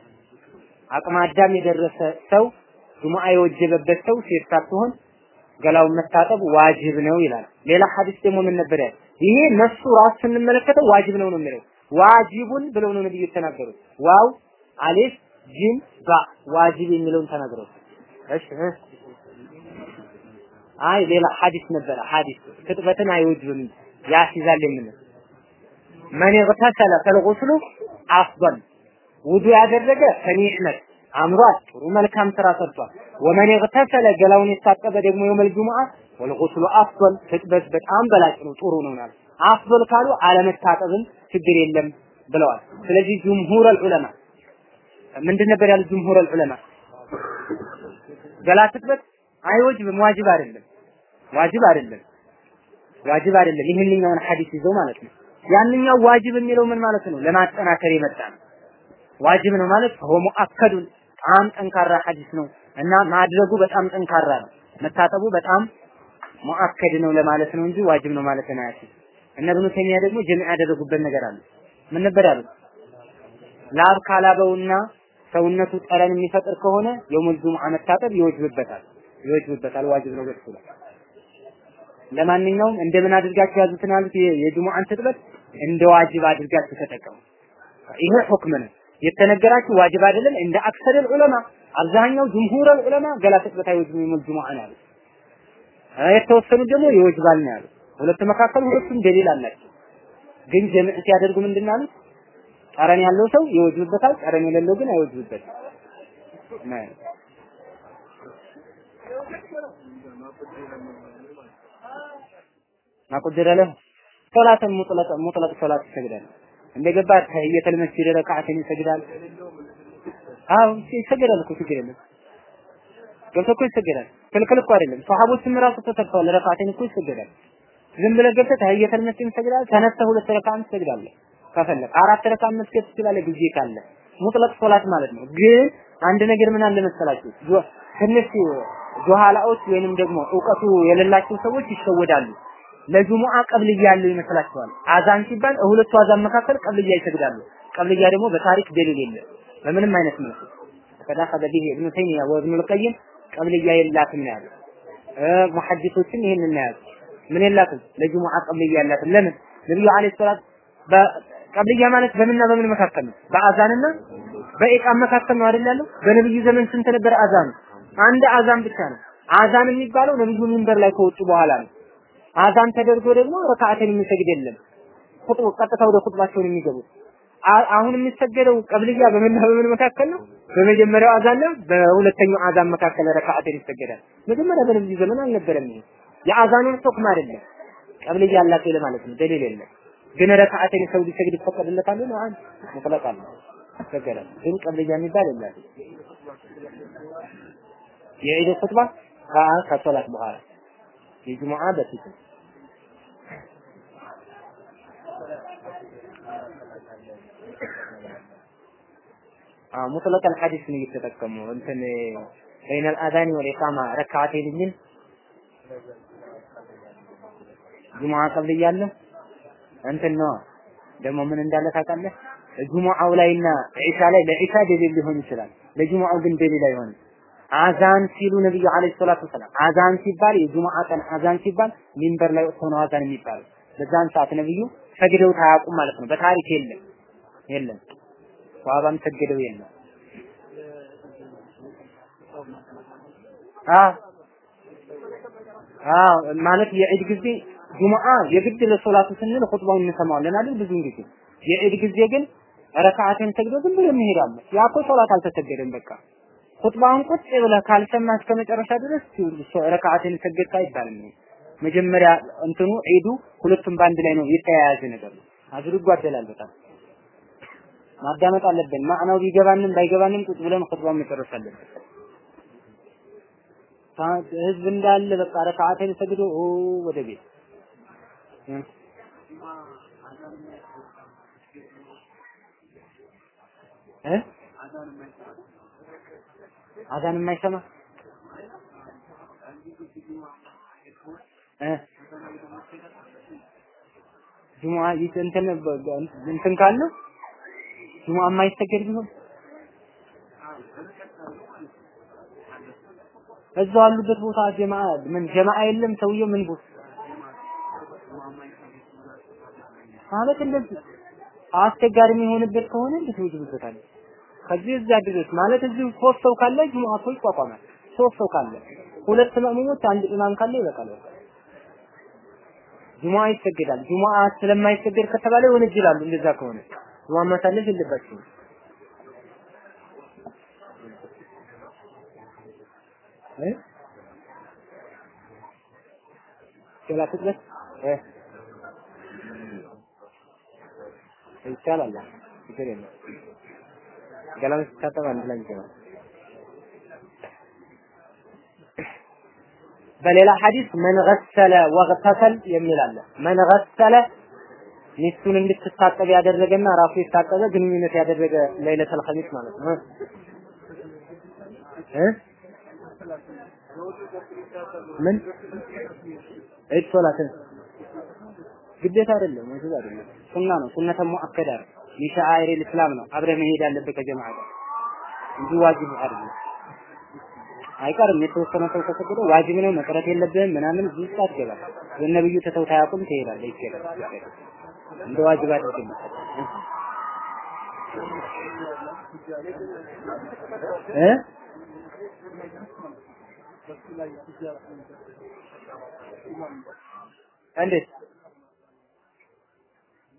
አቅመ አዳም የደረሰ ሰው ጁሙዓ የወጀበበት ሰው ሴት ሳትሆን ገላውን መታጠብ ዋጅብ ነው ይላል። ሌላ ሐዲስ ደግሞ ምን ነበር ያለው? ይሄ ነሱ ራሱ ስንመለከተው ዋጅብ ነው ነው የሚለው واجب ብለው ነው ነብዩ የተናገሩት። واو ألف جيم باء ዋጅብ የሚለውን ተናግረው። እሺ አይ ሌላ ሐዲስ ነበረ። ሐዲስ ክትበትን አይወጅብም ያስይዛል የምንለው መን ይግተሰለ ፈልጉስሉ አፍضل ውዱ ያደረገ ፈኒዕመት አምሯል፣ ጥሩ መልካም ስራ ሰርቷል። ወመን እግተሰለ ገላውን የታጠበ ደግሞ የውመል ጁሙዓ ወልጉስሉ አፍዶል ትጥበት በጣም በላጭ ነው፣ ጥሩ ነው ማለት አፍዶል ካሉ አለመታጠብም ችግር የለም ብለዋል። ስለዚህ ጅምሁር አልዑለማ ምንድን ነበር ያሉት? ጅምሁር አልዑለማ ገላ ትጥበት አይወጅብም፣ ዋጅብ አይደለም፣ ዋጅብ አይደለም፣ ዋጅብ አይደለም። ይህንኛውን ሐዲስ ይዘው ማለት ነው። ያንኛው ዋጅብ የሚለው ምን ማለት ነው? ለማጠናከር የመጣ ነው። ዋጅብ ነው ማለት ሆሞ አከዱን በጣም ጠንካራ ሐዲስ ነው እና ማድረጉ በጣም ጠንካራ ነው። መታጠቡ በጣም ሙአከድ ነው ለማለት ነው እንጂ ዋጅብ ነው ማለት ነው። ያቺ እነ ኢብኑ ተይሚያ ደግሞ ጀሚዕ ያደረጉበት ነገር አለ። ምን ነበር ያሉት? ላብ ካላበውና ሰውነቱ ጠረን የሚፈጥር ከሆነ يوم الجمعة መታጠብ ይወጅብበታል ይወጅብበታል ዋጅብ ነው ላይ ለማንኛውም እንደምን አድርጋችሁ ያዙትን ያሉት የጁሙዓን ትጥበት እንደ ዋጅብ አድርጋችሁ ተጠቀሙ። ይሄ حكم ነው የተነገራችሁ ዋጅብ አይደለም። እንደ أكثر العلماء አብዛኛው جمهور العلماء ገላ ትጥበት አይወጅብም የሚል ጁሙዓ ነው ያሉት። የተወሰኑ ደግሞ ይወጅባል ነው ያሉት። ሁለቱ መካከል ሁለቱም ደሊል አላቸው። ግን ጀምዕ ሲያደርጉ ምንድን ያሉት? ጠረን ያለው ሰው ይወጅብበታል፣ ጠረን የሌለው ግን አይወጅብበትም። ማቁደረ ለህ ሶላትን ሙጥለቅ ሙጥለቅ ሶላት ይሰግዳል። እንደገባ ተህየተል መስጂድ ረካዓትን ይሰግዳል። አዎ ይሰግዳል እኮ ችግር የለም። ገብቶ እኮ ይሰግዳል። ክልክል እኮ አይደለም። ሰሃቦችም ራሱ ተሰርተዋል። ረካዓትን እኮ ይሰግዳል። ዝም ብለህ ገብተህ ተህየተል መስጂድ ትሰግዳለህ። ተነስተህ ሁለት ረካዓት ትሰግዳለህ። ከፈለክ አራት ረካዓት መስገድ ትችላለህ ጊዜ ካለ። ሙጥለቅ ሶላት ማለት ነው። ግን አንድ ነገር ምን አለ መሰላችሁ ትንሽ ጆሃላዎች ወይንም ደግሞ እውቀቱ የሌላቸው ሰዎች ይሸወዳሉ። ለጁሙዓ ቀብልያ ያለው ይመስላቸዋል። አዛን ሲባል ሁለቱ አዛን መካከል ቀብልያ ይሰግዳሉ። ቀብልያ ደግሞ በታሪክ ደሊል የለም በምንም አይነት መልኩ ፈዳኸለ ቢሂ ኢብኑ ተይሚያ ወኢብኑ ልቀይም ቀብልያ የላትም ነው ያሉት። ሙሐዲሶችም ይሄንን ነው ምን የላትም ለጁሙዓ ቀብልያ የላትም። ለምን ነብዩ አለይሂ ሰላት ቀብልያ ማለት በምንና በምን መካከል ነው? በአዛንና በኢቃም መካከል ነው አይደል ያለው? በነብዩ ዘመን ስንት ነበር አዛን? አንድ አዛን ብቻ ነው። አዛን የሚባለው ነብዩ ሚንበር ላይ ከወጡ በኋላ ነው። አዛን ተደርጎ ደግሞ ረካዓትን የሚሰግድ የለም። ኹጥቡ ቀጥታ ወደ ኹጥባቸው ነው የሚገቡት። አሁን የሚሰገደው ቀብልያ በምንና በምን መካከል ነው? በመጀመሪያው አዛን ነው፣ በሁለተኛው አዛን መካከል ረካዓትን ይሰገዳል። መጀመሪያ በነብዩ ዘመን አልነበረም ይሄ። የአዛኑን ሁክም አይደለም ቀብልያ አላቸው ለማለት ነው። ደሊል የለም። ግን ረካዓትን ሰው ሊሰግድ ይፈቀድለታል ነው አንድ አለ ይሰገዳል። ግን ቀብልያ የሚባል የለም። የዒድ ኹጥባ ከሶላት በኋላ የጁሙዓ በፊት ሙጥለቅ አልሐዲስ ነው እየተጠቀሙ እንትን በይነ አልአዛኒ ወልኢቃማ ረካዓተይን የሚል ጁሙዓ ቀብል እያለ እንትን ነው ደግሞ ምን እንዳለ ታውቃለህ? ጁሙዓው ላይና ዒሻ ላይ ለዒሻ ደሊል ሊሆን ይችላል። ለጁሙዓው ግን ደሊል አይሆንም። አዛን ሲሉ ነብዩ አለይሂ ሰላቱ ወሰላም አዛን ሲባል የጁሙዓ ቀን አዛን ሲባል ሚንበር ላይ ወጥተው ነው አዛን የሚባለው። በዛን ሰዓት ነብዩ ሰግደው ታያውቁም ማለት ነው። በታሪክ የለም የለም። ሰሃባም ሰግደው የለም። አ አ ማለት የዒድ ጊዜ ጁሙዓ የግድ ለሶላቱ ስንል ኹጥባውን እንሰማዋለን አይደል? ብዙን ጊዜ የዒድ ጊዜ ግን ረካዓትን ሰግዶ ዝም ብሎ ይሄዳል። ያ እኮ ሶላት አልተሰገደም በቃ ኹጥባውን ቁጭ ብለህ ካልሰማ እስከ መጨረሻ ድረስ ረካዓትን ሰገድክ አይባልም። መጀመሪያ እንትኑ ዒዱ ሁለቱም በአንድ ላይ ነው የተያያዘ ነገር ነው። አጅሩ ይጓደላል በጣም ማዳመጥ አለብን። ማዕናው ቢገባንም ባይገባንም ቁጭ ብለን ኹጥባውን መጨረስ አለብን። ህዝብ እንዳለ በቃ ረካዓትን ሰግዶ ወደ ቤት አዛን የማይሰማ እ ጁሙዓ እንትን እንትን ካለ ጁሙዓ የማይሰገድ ቢሆን እዛው አሉበት ቦታ ጀማዓ ምን ጀማዓ የለም ሰውየው ምን ቦታ ማለት እንደዚህ አስቸጋሪ የሚሆንበት ከሆነ እንዴት ይወጅብበታል? ከዚህ እዛ ድረስ ማለት እዚህ ሶስት ሰው ካለ ጁሙዓ እኮ ይቋቋማል። ሶስት ሰው ካለ ሁለት መእሙሞች አንድ ኢማም ካለ ይበቃል። በቃ ጁሙዓ ይሰገዳል። ጁሙዓ ስለማይሰገድ ከተባለ ይወነጅላሉ። እንደዛ ከሆነ ጁሙዓ ማሳለፍ የለባቸውም። ይቻላል። ገላን ሲታጠብ አንድ ላይ ይገባል። በሌላ ሐዲስ መን ገሰለ ወግተሰል የሚል አለ። መን ገሰለ ሚስቱን እንድትታጠብ ያደረገና ራሱ የታጠበ ግንኙነት ያደረገ ለይለተል ኸሚስ ማለት ነው እ ምን ዒድ ሶላት ግዴታ አይደለም፣ ወጅብ አይደለም፣ ሱና ነው። ሱነተ ሙአከዳ የሸዓኢር ኢስላም ነው። አብረ መሄድ ያለበት ከጀማዓ ጋር እንጂ ዋጅብ አይደለም። አይቀርም። የተወሰነ ሰው ከሰገደ ዋጅብ ነው መቅረት የለብህም ምናምን እዚህ ውስጥ የነብዩ ተተው ታያቁም ትሄዳለህ፣ ይኬዳል። እንደ ዋጅብ አድርገን እ? እንዴት?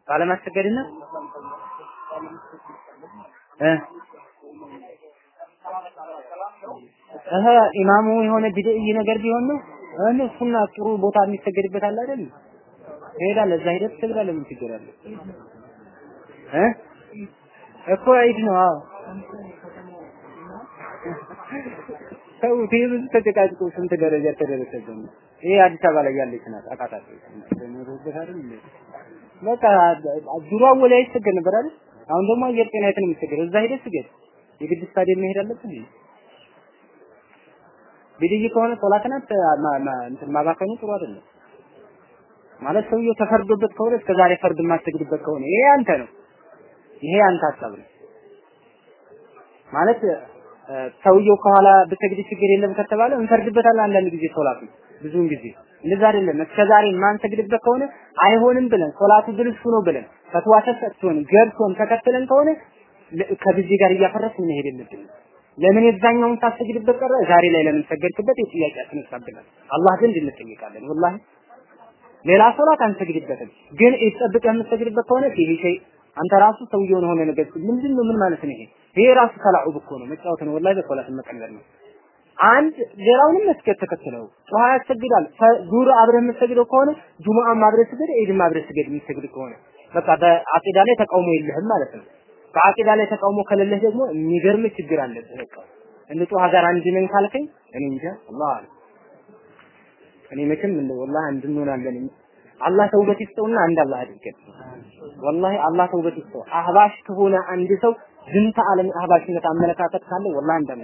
ባለማስገድና እ እህ ኢማሙ የሆነ ቢድዒ ነገር ቢሆን ነው እኔ ሱና ጥሩ ቦታ የሚሰገድበት አለ አይደል? ትሄዳለህ፣ እዛ ሄደህ ትሰግዳለህ። ምን ችግር አለ? እ እኮ ዒድ ነው። አዎ ሰው ቴብል ተጨቃጭቆ ስንት ደረጃ ተደረሰበት። ይሄ አዲስ አበባ ላይ ያለች ናት። አቃታት በቃ ድሮ ወላይ አይሰገድ ነበር አይደል? አሁን ደግሞ አየር ጤና የት ነው የምትሰግደው? እዛ ሄደህ ስገድ። የግድ ስታዲየም መሄድ አለብህ። ቢድይ ከሆነ ሶላትን እንትን ማባከኑ ጥሩ አይደለም። ማለት ሰውየው ተፈርዶበት ከሆነ እስከ ዛሬ ፈርድ የማትሰግድበት ከሆነ ይሄ አንተ ነው። ይሄ አንተ ሀሳብ ነው። ማለት ሰውየው ከኋላ ብትሰግድ ችግር የለም ከተባለ እንፈርድበታለን። አንዳንድ ጊዜ ሶላቱ ብዙውን ጊዜ እንደዛ አይደለም። እስከ ዛሬ ማንሰግድበት ከሆነ አይሆንም ብለን ሶላቱ ብልሹ ነው ብለን ፈትዋ ተሰጥቶን ገብቶን ተከትለን ከሆነ ከጊዜ ጋር እያፈረስን መሄድ የለብንም። ለምን የዛኛውን ሳትሰግድበት ቀረ? ዛሬ ላይ ለምን ሰገድክበት? የጥያቄ ያስነሳብናል። አላህ ዘንድ እንጠይቃለን። ወላሂ ሌላ ሶላት አንሰግድበትም፣ ግን ይጠብቀህ የምትሰግድበት ከሆነ ይሄ ሸይ አንተ ራሱ ሰውየውን ሆነ ነገር ምንድን ነው? ምን ማለት ነው? ይሄ ይሄ ራሱ ተላዑብ እኮ ነው፣ መጫወት ነው። ወላሂ በሶላት መቀለድ ነው። አንድ ሌላውንም መስገድ ተከትለው ዱዓ ያሰግዳል። ዙር አብረህ የምትሰግደው ከሆነ ጁሙአም አብረህ ስገድ፣ ኢድም አብረህ ስገድ የምትሰግድ ከሆነ በቃ በአቂዳ ላይ ተቃውሞ የለህም ማለት ነው። በአቂዳ ላይ ተቃውሞ ከሌለህ ደግሞ የሚገርም ችግር አለብህ። በቃ ጧሃ ጋር አንድ ነን ካልከኝ እኔ እንጃ አላህ አለ እኔ መቼም እንደ ወላሂ አንድ እንሆናለን። አላህ ተውበት ይስጠውና አንድ አላህ አድርገን። ወላሂ አላህ ተውበት ይስጠው። አህባሽ ከሆነ አንድ ሰው ዝንተ ዓለም አህባሽነት አመለካከት ካለ ወላሂ እንዳለ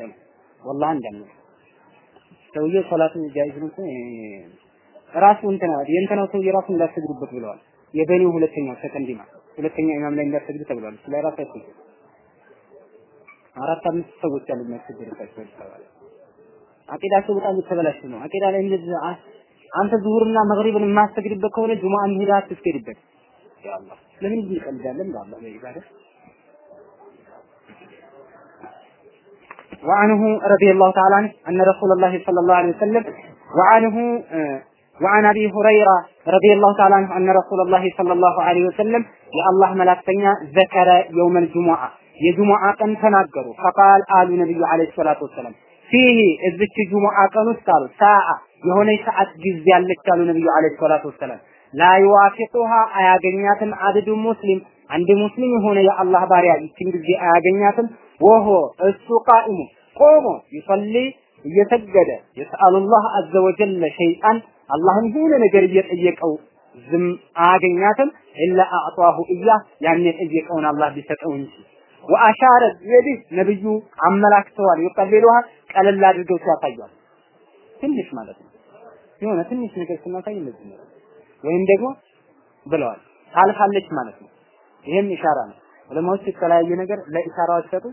ወላሂ እንዳለ ሰውየው ሶላቱን ጃይዝ ነው ራሱ እንትና የእንትናው ሰውዬ ራሱ እንዳሰግዱበት ብለዋል። የበኒው ሁለተኛው ሰከንዲማ ሁለተኛ ኢማም ላይ እንዳሰግዱ ተብሏል። ስለ ራሱ ያሰግዱ አራት አምስት ሰዎች አሉ የሚያሰግዱባቸው ተባለ። አቂዳቸው በጣም የተበላሸ ነው። አቂዳ ላይ እንደዚህ አንተ ዙሁርና መግሪብን የማሰግድበት ከሆነ ጁሙአ ሄዳ አትስገድበት። ያ አላህ ለምን እንቀልዳለን? በአላህ በኢባዳ وعنه رضي الله تعالى عنه أن رسول الله صلى الله عليه وسلم وعنه وعن أبي هريرة ረዲየላሁ ተዓላ አንሁ አነ ረሱለላሂ ሰለላሁ ዐለይሂ ወሰለም የአላህ መላክተኛ ዘከረ የውመል ጁሙዓ የጁሙዓ ቀን ተናገሩ። ፈቃል አሉ ነብዩ አለይሂ ሰላቱ ወሰለም ፊህ እዚች ጁሙዓ ቀን ውስጥ አሉ ሰዓ የሆነች ሰዓት ጊዜ ያለች አሉ ነብዩ አለይሂ ሰላቱ ወሰለም ላ አያገኛትም አብዱ ሙስሊም አንድ ሙስሊም የሆነ የአላህ ባሪያ ይችን ጊዜ አያገኛትም። ወሆ እሱ ቃኢሙ ቆሞ ይሰሊ እየሰገደ የሰአሉላህ አዘ ሸይጣን አላህን የሆነ ነገር እየጠየቀው ዝም አያገኛትም ኢላ አዕጧሁ እያ ያን የጠየቀውን አላህ ቢሰጠው እንጂ። ወአሻረ የዲህ ነብዩ አመላክተዋል። ይቀበሉها ቀለል አድርገው ሲያሳያል። ትንሽ ማለት ነው። የሆነ ትንሽ ነገር ስናሳይ እንደዚህ ነው። ወይም ደግሞ ብለዋል ታልፋለች ማለት ነው። ይሄም ኢሻራ ነው። ዑለማዎች የተለያየ ነገር ለኢሻራዎች ሰጡ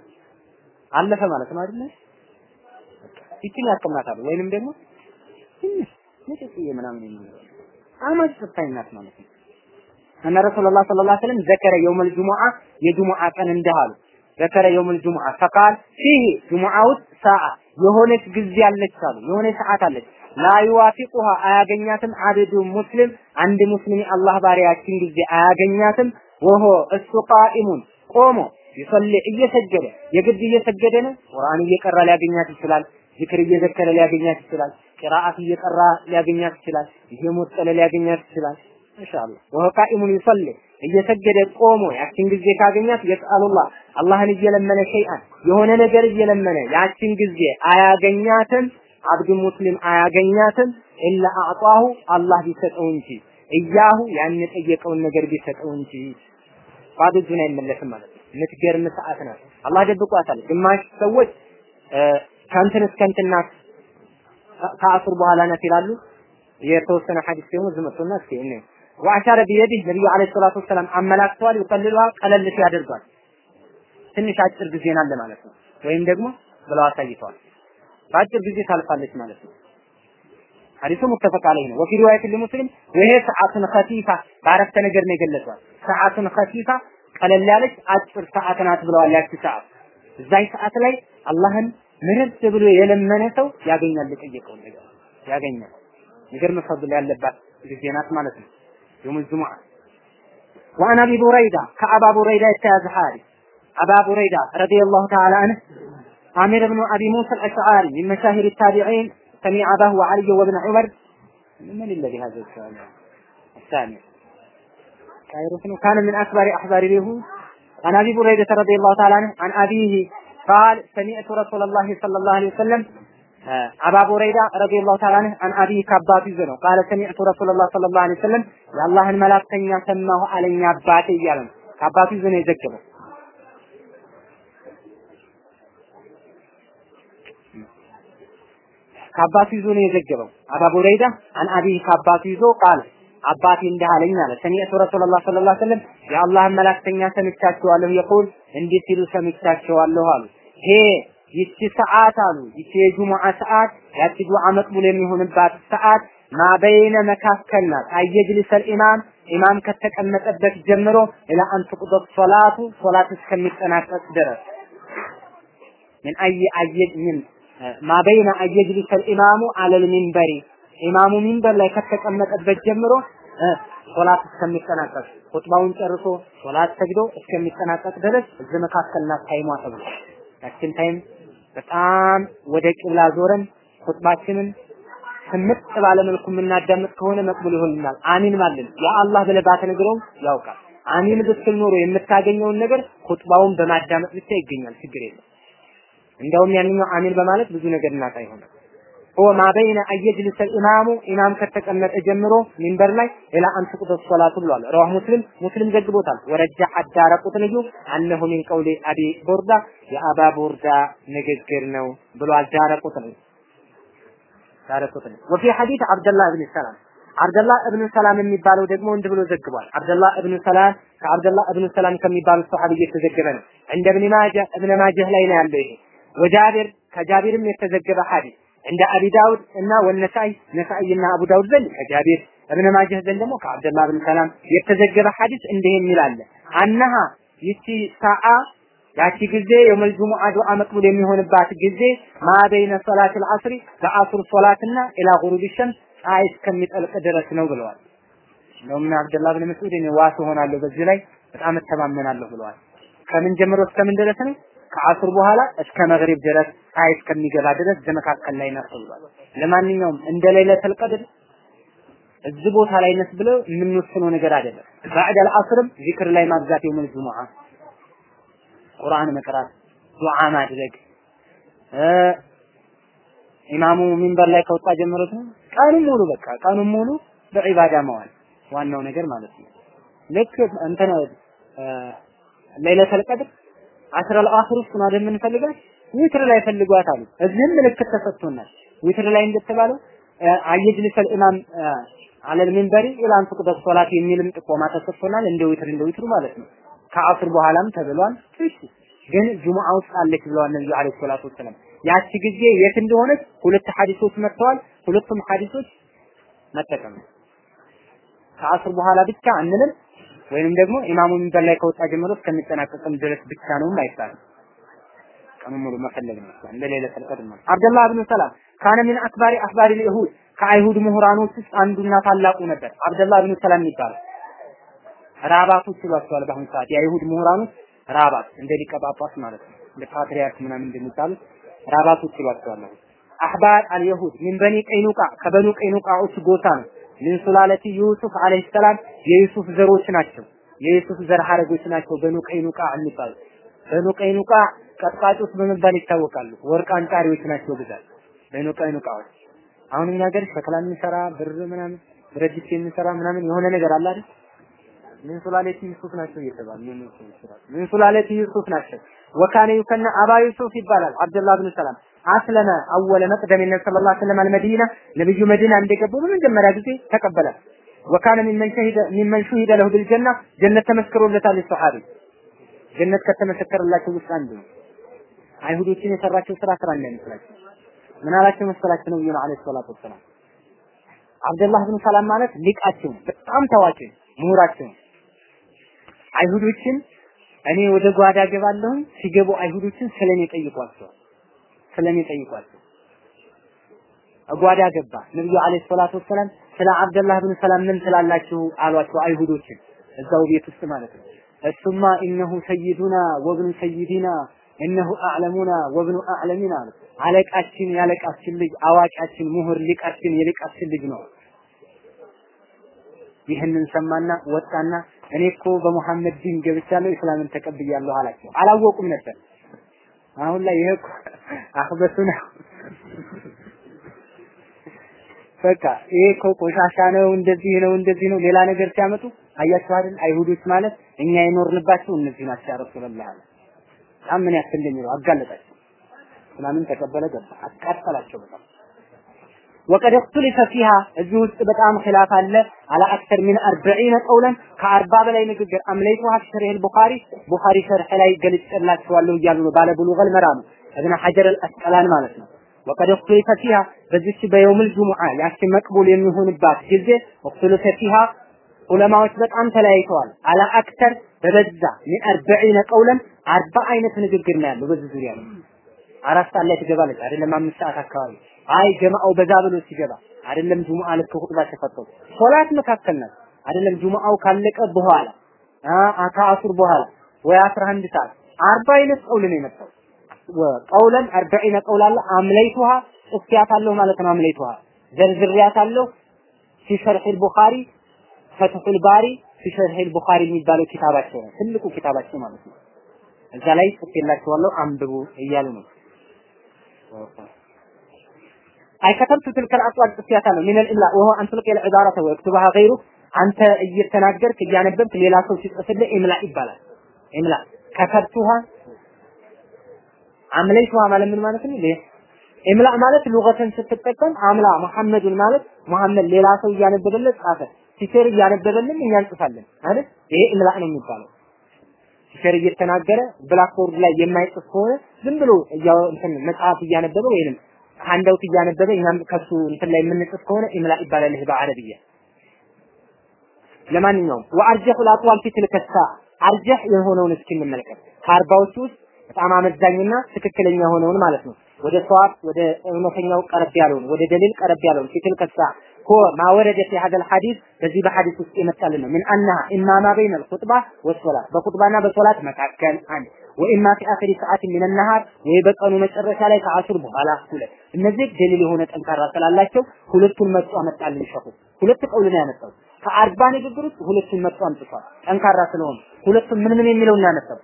አለፈ ማለት ነው አይደል ይችን ያቀምናታል ወይንም ደግሞ ትንሽ ንጥጥዬ ምናምን የሚለው አማች ተፋይናት ማለት ነው። እነ ረሱላህ ሰለላሁ ዐለይሂ ዘከረ የውመል ጁሙዓ የጁሙዓ ቀን እንደሃሉ ዘከረ የውመል ጁሙዓ ፈቃል ፊህ ጁሙዓ ውስጥ ሰዓ የሆነች ጊዜ አለች አሉ የሆነች ሰዓት አለች። ላ ዩዋፊቁሃ አያገኛትም። አብዱ ሙስሊም አንድ ሙስሊም አላህ ባሪያችን ጊዜ አያገኛትም። ወሆ እሱ ቃኢሙን ቆሞ ይሰሊ እየሰገደ የግድ እየሰገደ ነው። ቁርአን እየቀራ ሊያገኛት ይችላል። ዚክር እየዘከረ ሊያገኛት ይችላል ቅራአት እየቀራ ሊያገኛት ይችላል እየሞጠለ ሊያገኛት ይችላል ኢንሻአላህ ወሆ ቃኢሙን ይሰሊ እየሰገደ ቆሞ ያችን ጊዜ ካገኛት የስአሉላህ አላህን እየለመነ ሸይአን የሆነ ነገር እየለመነ ያችን ጊዜ አያገኛትም አብዱ ሙስሊም አያገኛትም ኢላ አዕጣሁ አላህ ቢሰጠው እንጂ እያሁ ያን የጠየቀውን ነገር ቢሰጠው እንጂ ባዶ እጁን አይመለስም ማለት ነው። የምትገርም ሰዓት ናት። አላህ ደብቋታል። ግማሽ ሰዎች ከእንትን እስከ ከአስር በኋላ ናት ይላሉ። የተወሰነ ሐዲስ ደግሞ ዝመቱና እስኪ እኔ ወአሻረ ቢየዲህ ነብዩ አለይሂ ሰላቱ ወሰላም አመላክተዋል። ይቀልሉሃ ቀለል ያደርጓል። ትንሽ አጭር ጊዜ ናለ ማለት ነው። ወይም ደግሞ ብለው አሳይተዋል። በአጭር ጊዜ ታልፋለች ማለት ነው። ሐዲሱ ሙተፈቅ አለይህ ነው። ወፊ ሪዋየት ለሙስሊም ወሄ ሰዓቱን ኸፊፋ በአረፍተ ነገር ነው የገለጿል። ሰዓቱን ኸፊፋ ቀለል ያለች አጭር ሰዓት ናት ብለዋል። ያቺ ሰዓት እዛች ሰዓት ላይ አላህን ምርጥ ብሎ የለመነ ሰው ያገኛል። የጠየቀውን ነገር። ያገኛል። يجرم فضل ያለባት ጊዜ ናት ማለት ነው። يوم الجمعة وأنا أبي بريدة كأبا بريدة التازحاري أبا بريدة رضي الله تعالى عنه عامر بن أبي موسى الأشعري من مشاهير التابعين سمع أباه وعلي وابن عمر من الذي هذا السؤال الثاني كان من أكبر أحبار اليهود عن أبي بريدة رضي الله تعالى عنه عن أبيه ቃል ሰሚዕቱ ረሱለላሂ ሰለላሁ ዐለይሂ ወሰለም አባ ቡረይዳ ረዲየላሁ ተዓላ አንሁ አን አቢ ከአባቱ ይዞ ነው ቃለ ሰሚዕቱ ረሱለላህ ሰለላሁ ዐለይሂ ወሰለም የአላህን መላእክተኛ ሰማሁ አለኝ አባቴ እያለ ነው። ከአባቱ ይዞ ነው የዘገበው። ከአባቱ ይዞ ነው የዘገበው። አባ ቡረይዳ عن أبيه ከአባቱ ይዞ قال አባቴ እንዲህ አለኝ አለ። سمعت رسول الله صلى الله عليه وسلم የአላህን መላእክተኛ ሰምቻቸዋለሁ። يقول እንዲህ ሲሉ ሰምቻቸዋለሁ አሉ። هي ይቺ ሰዓት አሉ ይቺ የጁሙዓ ሰዓት ያቺ ዱዓ مقبول የሚሆንባት ሰዓት ما بين መካከል ናት። أن يجلس الإمام ኢማም ከተቀመጠበት ጀምሮ إلى أن تقضى الصلاة ሶላት እስከሚጠናቀቅ ድረስ ምን አይ አየጅ ምን ما بين أن يجلس الإمام على المنبر ኢማሙ ሚንበር ላይ ከተቀመጠበት ጀምሮ ሶላት እስከሚጠናቀቅ ኹጥባውን ጨርሶ ሶላት ሰግዶ እስከሚጠናቀቅ ድረስ እዚህ መካከል ናት time ዋ ተብሎ ያችን time በጣም ወደ ቂብላ ዞረን ኹጥባችንን ስምጥ ባለ መልኩ የምናዳምጥ ከሆነ መቅቡል ይሆንልናል። አሚን ማለት ያ አላህ ብለህ ባትነግረውም ያውቃል። አሚን ብትል ኖሮ የምታገኘውን ነገር ኹጥባውን በማዳመጥ ብቻ ይገኛል። ችግር የለም። እንደውም ያንኛው አሚን በማለት ብዙ ነገር እናጣ ይሆናል። وما بين أن يجلس الإمام ኢማም ከተቀመጠ ጀምሮ ሚንበር ላይ إلى أن تقضى الصلاة ብሏል። رواه مسلم ሙስሊም ዘግቦታል። ورجح الدارقطني أنه من قول أبي بردة የአባ ቦርዳ ንግግር ነው ብሏል። الدارقطني الدارقطني وفي حديث عبد الله بن سلام አብደላህ እብኑ ሰላም የሚባለው ደግሞ እንዲህ ብሎ ዘግቧል። አብደላህ እብኑ ሰላም ከአብደላህ እብኑ ሰላም ከሚባሉት ሰሃቢ የተዘገበ ነው። عند ابن ماجه እብነ ማጃህ ላይ ነው ያለው ይሄ وجابر ከጃቢርም የተዘገበ ሐዲስ عند أبي داود እና والنسائي ነሳይና አቡ ዳውድ ዘንድ ከጃቢር እብነ ማጀህ ዘንድ ደግሞ ከአብደላህ ብን ሰላም የተዘገበ ሐዲስ እንዲህ የሚል አለ أنها ይቺ ሰዓ ያቺ ጊዜ يوم الجمعة ዱዓ መቅቡል የሚሆንባት ጊዜ ما بين صلاة العصر ከአሱር ሶላትና إلى غروب الشمس ፀሐይ እስከሚጠልቅ ድረስ ነው ብለዋል። እንደውም አብደላህ ብን መስዑድ እኔ ዋስ ሆናለሁ በዚህ ላይ በጣም እተማመናለሁ ብለዋል። ከምን ጀምሮ እስከምን ድረስ ነው? ከአስር በኋላ እስከ መግሪብ ድረስ ፀሐይ እስከሚገባ ድረስ በመካከል ላይ ነው ብሏል። ለማንኛውም እንደ ለይለቱል ቀድር እዚህ ቦታ ላይ ነስ ብለው የምንወስነው ነገር አይደለም። ባዕድ አልዓስርም ዚክር ላይ ማብዛት የውመል ጁሙዓ ቁርአን መቅራት፣ ዱዓ ማድረግ ኢማሙ ሚንበር ላይ ከወጣ ጀምሮ ቀኑን ሙሉ በቃ ቀኑን ሙሉ በዒባዳ መዋል ዋናው ነገር ማለት ነው። ልክ እንትን ለይለቱል ቀድር العشر الأخير ውስጥ ነው አይደል የምንፈልጋት? ዊትር ላይ ፈልጓት አሉ። እዚህም ምልክት ተሰጥቶናል። ዊትር ላይ እንደተባለው أن يجلس الإمام على المنبر إلى أن تقضى الصلاة የሚልም ጥቆማ ተሰጥቶናል። እንደ ዊትር እንደ ዊትሩ ማለት ነው። ከአስር በኋላም ተብሏል። እሺ ግን ጁሙዓ ውስጥ አለች ብለዋል ነብዩ አለይሂ ሰላቱ ወሰለም። ያቺ ጊዜ የት እንደሆነች ሁለት ሐዲሶች መጥተዋል። ሁለቱም ሐዲሶች መጠቀም ከአስር በኋላ ብቻ አንልም ወይንም ደግሞ ኢማሙ ሚንበር ላይ ከወጣ ጀምሮ እስከሚጠናቀቅም ድረስ ብቻ ነውም አይባልም። ቀኑ ሙሉ መፈለግ ነው። እንደ ሌለቱል ቀድር ነው። አብደላህ ብን ሰላም ካነ ሚን አክባሪ አክባሪ ልይሁድ ከአይሁድ ምሁራኖች ውስጥ አንዱና ታላቁ ነበር። አብደላህ ብን ሰላም ይባላል። ራባቶች ይሏቸዋል በአሁኑ ሰዓት የአይሁድ ምሁራኖች ራባት እንደ ሊቀ ጳጳስ ማለት ነው። እንደ ፓትሪያርክ ምናምን እንደሚባሉት ራባቶች ይሏቸዋል። أحبار اليهود من بني قينقاع ከበኑ ቀይኑቃዎች ጎሳ ነው። من سلالة يوسف عليه السلام የዩሱፍ ዘሮች ናቸው። የዩሱፍ ዘር ሐረጎች ናቸው። በኑ ቀይኑቃ የሚባሉ በኑ ቀይኑቃ ቀጥቃጮች በመባል ይታወቃሉ። ወርቅ አንጣሪዎች ናቸው ብዛት በኑ ቀይኑቃዎች። አሁን እኛ ሀገር ሸክላ የሚሰራ ብር ምናምን ብረት ድስት የሚሰራ ምናምን የሆነ ነገር አለ አይደል? من سلالة يوسف ናቸው እየተባሉ من سلالة يوسف ናቸው። وكان يكنى أبا يوسف ይባላል። አብደላህ ብን ሰላም أسلم أول مقدم النبي صلى الله عليه وسلم المدينة ነብዩ መዲና እንደገቡ በመጀመሪያ ጊዜ ተቀበለ። وكان ممن شهد ممن له بالجنة ጀነት ተመስክሮለታል። ሰሃቢ ጀነት ከተመሰከረላቸው ውስጥ አንዱ ነው። አይሁዶችን የሰራቸው ስራ ስራ እንዳይመስላቸው ምን አላቸው መሰላቸው ነብዩ አለይሂ ሰላቱ ወሰላም አብደላህ ብን ሰላም ማለት ሊቃቸው በጣም ታዋቂ ምሁራቸው አይሁዶችን እኔ ወደ ጓዳ ገባለሁ ሲገቡ አይሁዶችን ስለኔ ጠይቋቸዋል ስለኔ ጠይቋቸው ጓዳ ገባ። ነብዩ አለይሂ ሰላቱ ወሰላም ስለ አብደላህ ብን ሰላም ምን ትላላችሁ አሏቸው? አይሁዶችን እዛው ቤት ውስጥ ማለት ነው። እሱማ ኢነሁ ሰይዱና ወብኑ ሰይዲና እነሁ አዕለሙና ወብኑ አዕለሚና አሉ አለቃችን ያለቃችን ልጅ አዋቂያችን ምሁር ሊቃችን የሊቃችን ልጅ ነው። ይህንን ሰማና ወጣና እኔ እኮ በሙሐመድ ዲን ገብቻለሁ እስላምን ተቀብያለሁ አላቸው። አላወቁም ነበር። አሁን ላይ ይሄ እኮ አህበቱ ነው። በቃ ይሄ እኮ ቆሻሻ ነው፣ እንደዚህ ነው፣ እንደዚህ ነው፣ ሌላ ነገር ሲያመጡ አያችሁ አይደል? አይሁዶች ማለት እኛ የኖርንባቸው እነዚህ ናቸው። يا رسول الله አለ። በጣም ምን ያክል እንደሚለው አጋለጣቸው። እስላምን ተቀበለ ገባ፣ አቃጠላቸው በጣም وقد اختلف فيها እዚህ ውስጥ በጣም ኺላፍ አለ። على أكثر من أربعين قولا ከአርባ በላይ ንግግር أمليتها شرح البخاري ቡኻሪ ሸርህ ላይ ገልጬላችኋለሁ እያሉ ነው ባለ ቡሉገል መራም እብነ ሐጀር አልአስቀላን ማለት ነው። وقد اختلف فيها በዚች በ يوم الجمعة ያቺ መቅቡል የሚሆንባት ጊዜ اختلف فيها ዑለማዎች በጣም ተለያይተዋል። على أكثر በበዛ من أربعين قولا አርባ አይነት ንግግር ነው ያለው በዚህ ዙሪያ ነው አራት ሰዓት ላይ ትገባለች አይደለም? አምስት ሰዓት አካባቢ አይ ጀማአው በዛ ብሎ ሲገባ አይደለም ጁሙአ ልክ ኹጥባ ተፈተው። ሶላት መካከል ናት አይደለም ጁሙአው ካለቀ በኋላ ከአሱር በኋላ ወይ 11 ሰዓት አርባ አይነት قول ነው የመጣው። قولا أربعين قول አለ። أمليتها ጽፌያታለሁ ማለት ነው። አምለይቱሃ ዘርዝሬያታለሁ። ፊ ሸርሕ ቡኻሪ ፈትሑል ባሪ ፊ ሸርሕ ቡኻሪ የሚባለው ኪታባቸው ነው። ትልቁ ኪታባቸው ማለት ነው። እዛ ላይ ጽፌላችኋለሁ። አንብቡ እያሉ ነው አይ ከተብቱ ትልከል አጥዋድ ነው ሚነል ኢላ ወሆ አንትልቅ ልዕዛረተ ወክትባሃ ገይሩ አንተ እየተናገርክ እያነበብክ ሌላ ሰው ሲጽፍልህ ኢምላ ይባላል። ኢምላ ከተብቱሃ أمليتها ማለት ምን ማለት ነው? إملاء ማለት لغة ስትጠቀም أملى محمد ማለት መሐመድ ሌላ ሰው እያነበበለት ጻፈ። teacher እያነበበልን እኛ እንጽፋለን አይደል? ይሄ إملاء ነው የሚባለው። teacher እየተናገረ blackboard ላይ የማይጽፍ ከሆነ ዝም ብሎ እንትን መጽሐፍ እያነበበ ወይንም ሃንዳውት እያነበበ እኛም ከሱ እንትን ላይ የምንጽፍ ከሆነ ኢምላ ይባላል ይሄ በአረብያ ለማንኛውም ወአርጀሁ ላጥዋል ፊት ልከሳ አርጀህ የሆነውን እስኪ እንመልከት ከአርባዎቹ ውስጥ በጣም አመዛኝና ትክክለኛ የሆነውን ማለት ነው ወደ ሰዋብ ወደ እውነተኛው ቀረብ ያለውን ወደ ደሊል ቀረብ ያለውን ፊት ልከሳ هو ما ورد في هذا الحديث በዚህ በሐዲስ ውስጥ የመጣልን ነው ምን አናሃ ኢማ ማ በይነ الخطبه والصلاه በኹጥባና በሶላት መካከል አንድ ወኢማ ፊ አኺሪ ሰዓት ሚን ነሃር ወይ በቀኑ መጨረሻ ላይ ከአሱር በኋላ ሁለት። እነዚህ ደሊል የሆነ ጠንካራ ስላላቸው ሁለቱን መጥቶ አመጣልን ሸኹ ሁለት ቀውል ነው ያመጣው ከአርባ ንግግር ውስጥ ሁለቱን መጥቶ አምጥቷል። ጠንካራ ስለሆነ ሁለቱን ምን ምን የሚለው ነው ያመጣው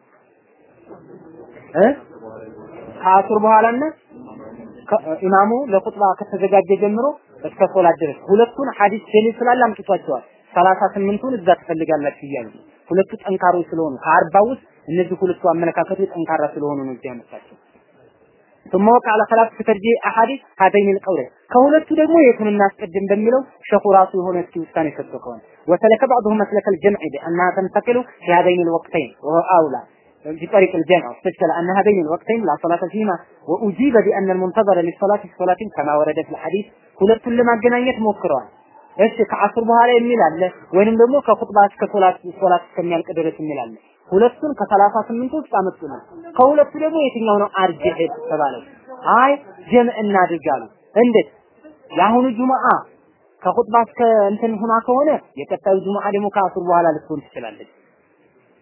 እ? ከአሱር በኋላና ኢማሙ ለኹጥባ ከተዘጋጀ ጀምሮ እስከ ሶላት ድረስ ሁለቱን ሐዲስ ደሊል ስላለ አምጥቷቸዋል። ሰላሳ ስምንቱን እዛ ትፈልጋላችሁ እያሉ ሁለቱ ጠንካሮች ስለሆኑ ከአርባ ውስጥ እነዚህ ሁለቱ አመለካከቱ ጠንካራ ስለሆኑ ነው እዚህ ያመጣቸው። ثم وقع على خلاف في ترجيح احاديث هذين القولين ከሁለቱ ደግሞ የቱን እናስቀድም በሚለው ሸኹ ራሱ የሆነ እስኪ ውሳኔ ሰጥቶ ከሆነ وسلك بعضهم مسلك الجمع بأنها تنتقل في هذين الوقتين وهو أولى في طريق الجمع استشكل أن هذين الوقتين لا صلاة فيهما وأجيب بأن المنتظر للصلاة في صلاة كما ورد في الحديث ሁለቱን ለማገናኘት ሞክረዋል። እሺ ከአስር በኋላ የሚል አለ ወይንም ደግሞ ከኹጥባ እስከ ሶላት ሶላት እስከሚያልቅ ድረስ የሚል አለ። ሁለቱን ከሰላሳ ስምንት ውስጥ አመጡ ነው። ከሁለቱ ደግሞ የትኛው ነው አርጅህ ተባለው? አይ ጀምዕ እናድርጋሉ። እንዴት? የአሁኑ ጁማአ ከኹጥባ እስከ እንትን ሁና ከሆነ የቀጣዩ ጁማአ ደግሞ ከአስር በኋላ ልትሆን ትችላለች።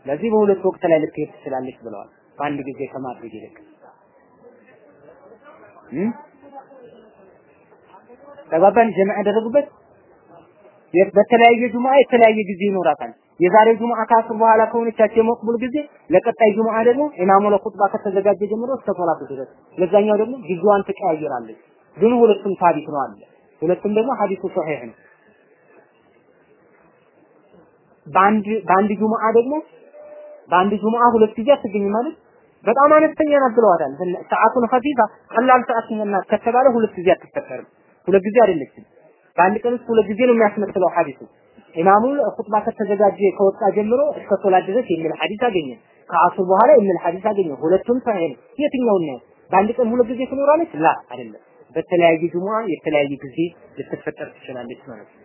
ለዚህ በሁለት ወቅት ላይ ልትሄድ ትችላለች ብለዋል። በአንድ ጊዜ ከማድረግ ይልቅ ተግባባን። ጀምዕ ያደረጉበት በተለያየ ጁሙዓ የተለያየ ጊዜ ይኖራታል። የዛሬ ጁሙዓ ከአስር በኋላ ከሆነቻቸው የመቅቡል ጊዜ ለቀጣይ ጁሙዓ ደግሞ ኢማሙ ለኹጥባ ከተዘጋጀ ጀምሮ እስከ ሶላት ድረስ፣ ለዛኛው ደግሞ ጊዜዋን ትቀያየራለች። ግን ሁለቱም ሳቢት ነው አለ። ሁለቱም ደግሞ ሐዲሱ ሶሒህ ነው። በአንድ በአንድ ጁሙዓ ደግሞ በአንድ ጁሙዓ ሁለት ጊዜ አትገኝም ማለት በጣም አነስተኛ ናት ብለዋታል። ሰዓቱን ኸፊፋ ቀላል ሰዓት ናት ከተባለ ሁለት ጊዜ አትፈጠርም። ሁለት ጊዜ አይደለችም። በአንድ ቀን ሁለት ጊዜ ነው የሚያስመስለው ሐዲሱ። ኢማሙ ኹጥባ ከተዘጋጀ ከወጣ ጀምሮ እስከ ሶላት ድረስ የሚል ሐዲስ አገኘ። ከአሱር በኋላ የሚል ሐዲስ አገኘ። ሁለቱም ነው። የትኛውን ነው? በአንድ ቀን ሁለት ጊዜ ትኖራለች? ላ አይደለም። በተለያየ ጁሙዓ የተለያየ ጊዜ ልትፈጠር ትችላለች ማለት ነው።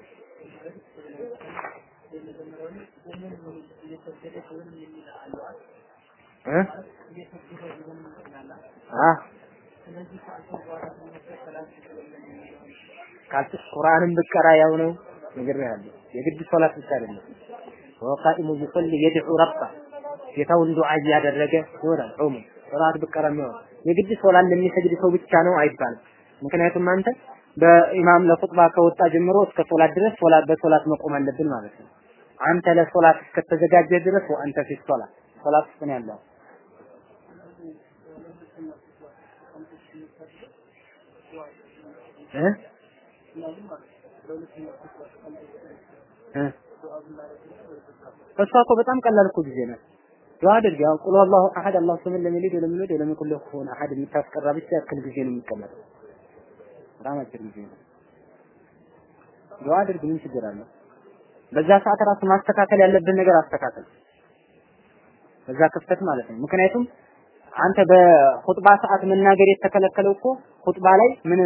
ቁርአንን ብቀራ ያው ነው ነገር ያለው የግድ ሶላት ብቻ አይደለም። ወቃኢሙ ቢሰሊ የድዑ ረባ ጌታውን ዱዓ እያደረገ ይሆናል ጾሙ ሶላት ብቀራ ነው የግድ ሶላት ለሚሰግድ ሰው ብቻ ነው አይባልም። ምክንያቱም አንተ በኢማም ለኹጥባ ከወጣ ጀምሮ እስከ ሶላት ድረስ ሶላት በሶላት መቆም አለብን ማለት ነው። አንተ ለሶላት እስከተዘጋጀ ድረስ ወአንተ ፊ ሶላት ሶላት ውስጥ ነው ያለው። እ እሷ እኮ በጣም ቀላል እኮ ጊዜ ናት። ዱዓ አድርግ። ያው ቁል አላሁ አሐድ አላሁ ሰመድ ለም የሊድ ወለም ዩውለድ ወለም የኩን ለሁ ኩፉወን አሐድ የምታስቀራ ብቻ ያክል ጊዜ ነው የሚቀመጠው። በጣም አጭር ጊዜ ነው። ዱዓ አድርግ ምን ችግር አለው? በዛ ሰዓት ራሱ ማስተካከል ያለብን ነገር አስተካከል። በዛ ክፍተት ማለት ነው። ምክንያቱም አንተ በኹጥባ ሰዓት መናገር የተከለከለው እኮ ኹጥባ ላይ ምን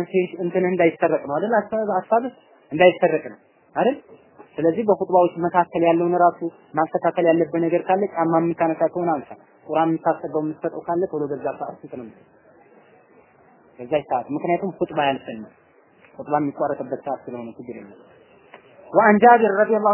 እንትን እንዳይሰረቅ ነው አይደል? ሀሳብ እንዳይሰረቅ ነው አይደል? ስለዚህ በኹጥባዎች መካከል ያለውን ራሱ ማስተካከል ያለበት ነገር ካለ ጫማ የምታነሳ ከሆነ አንሳ። ቁርአን የምታስገባው የምትሰጠው ካለ ቶሎ በዛ ሰዓት ስትነም በዛ ሰዓት ምክንያቱም ኹጥባ ያልፈን ኹጥባ የሚቋረጥበት ሰዓት ስለሆነ ችግር የለም። ወአን ጃቢር ረዲየላሁ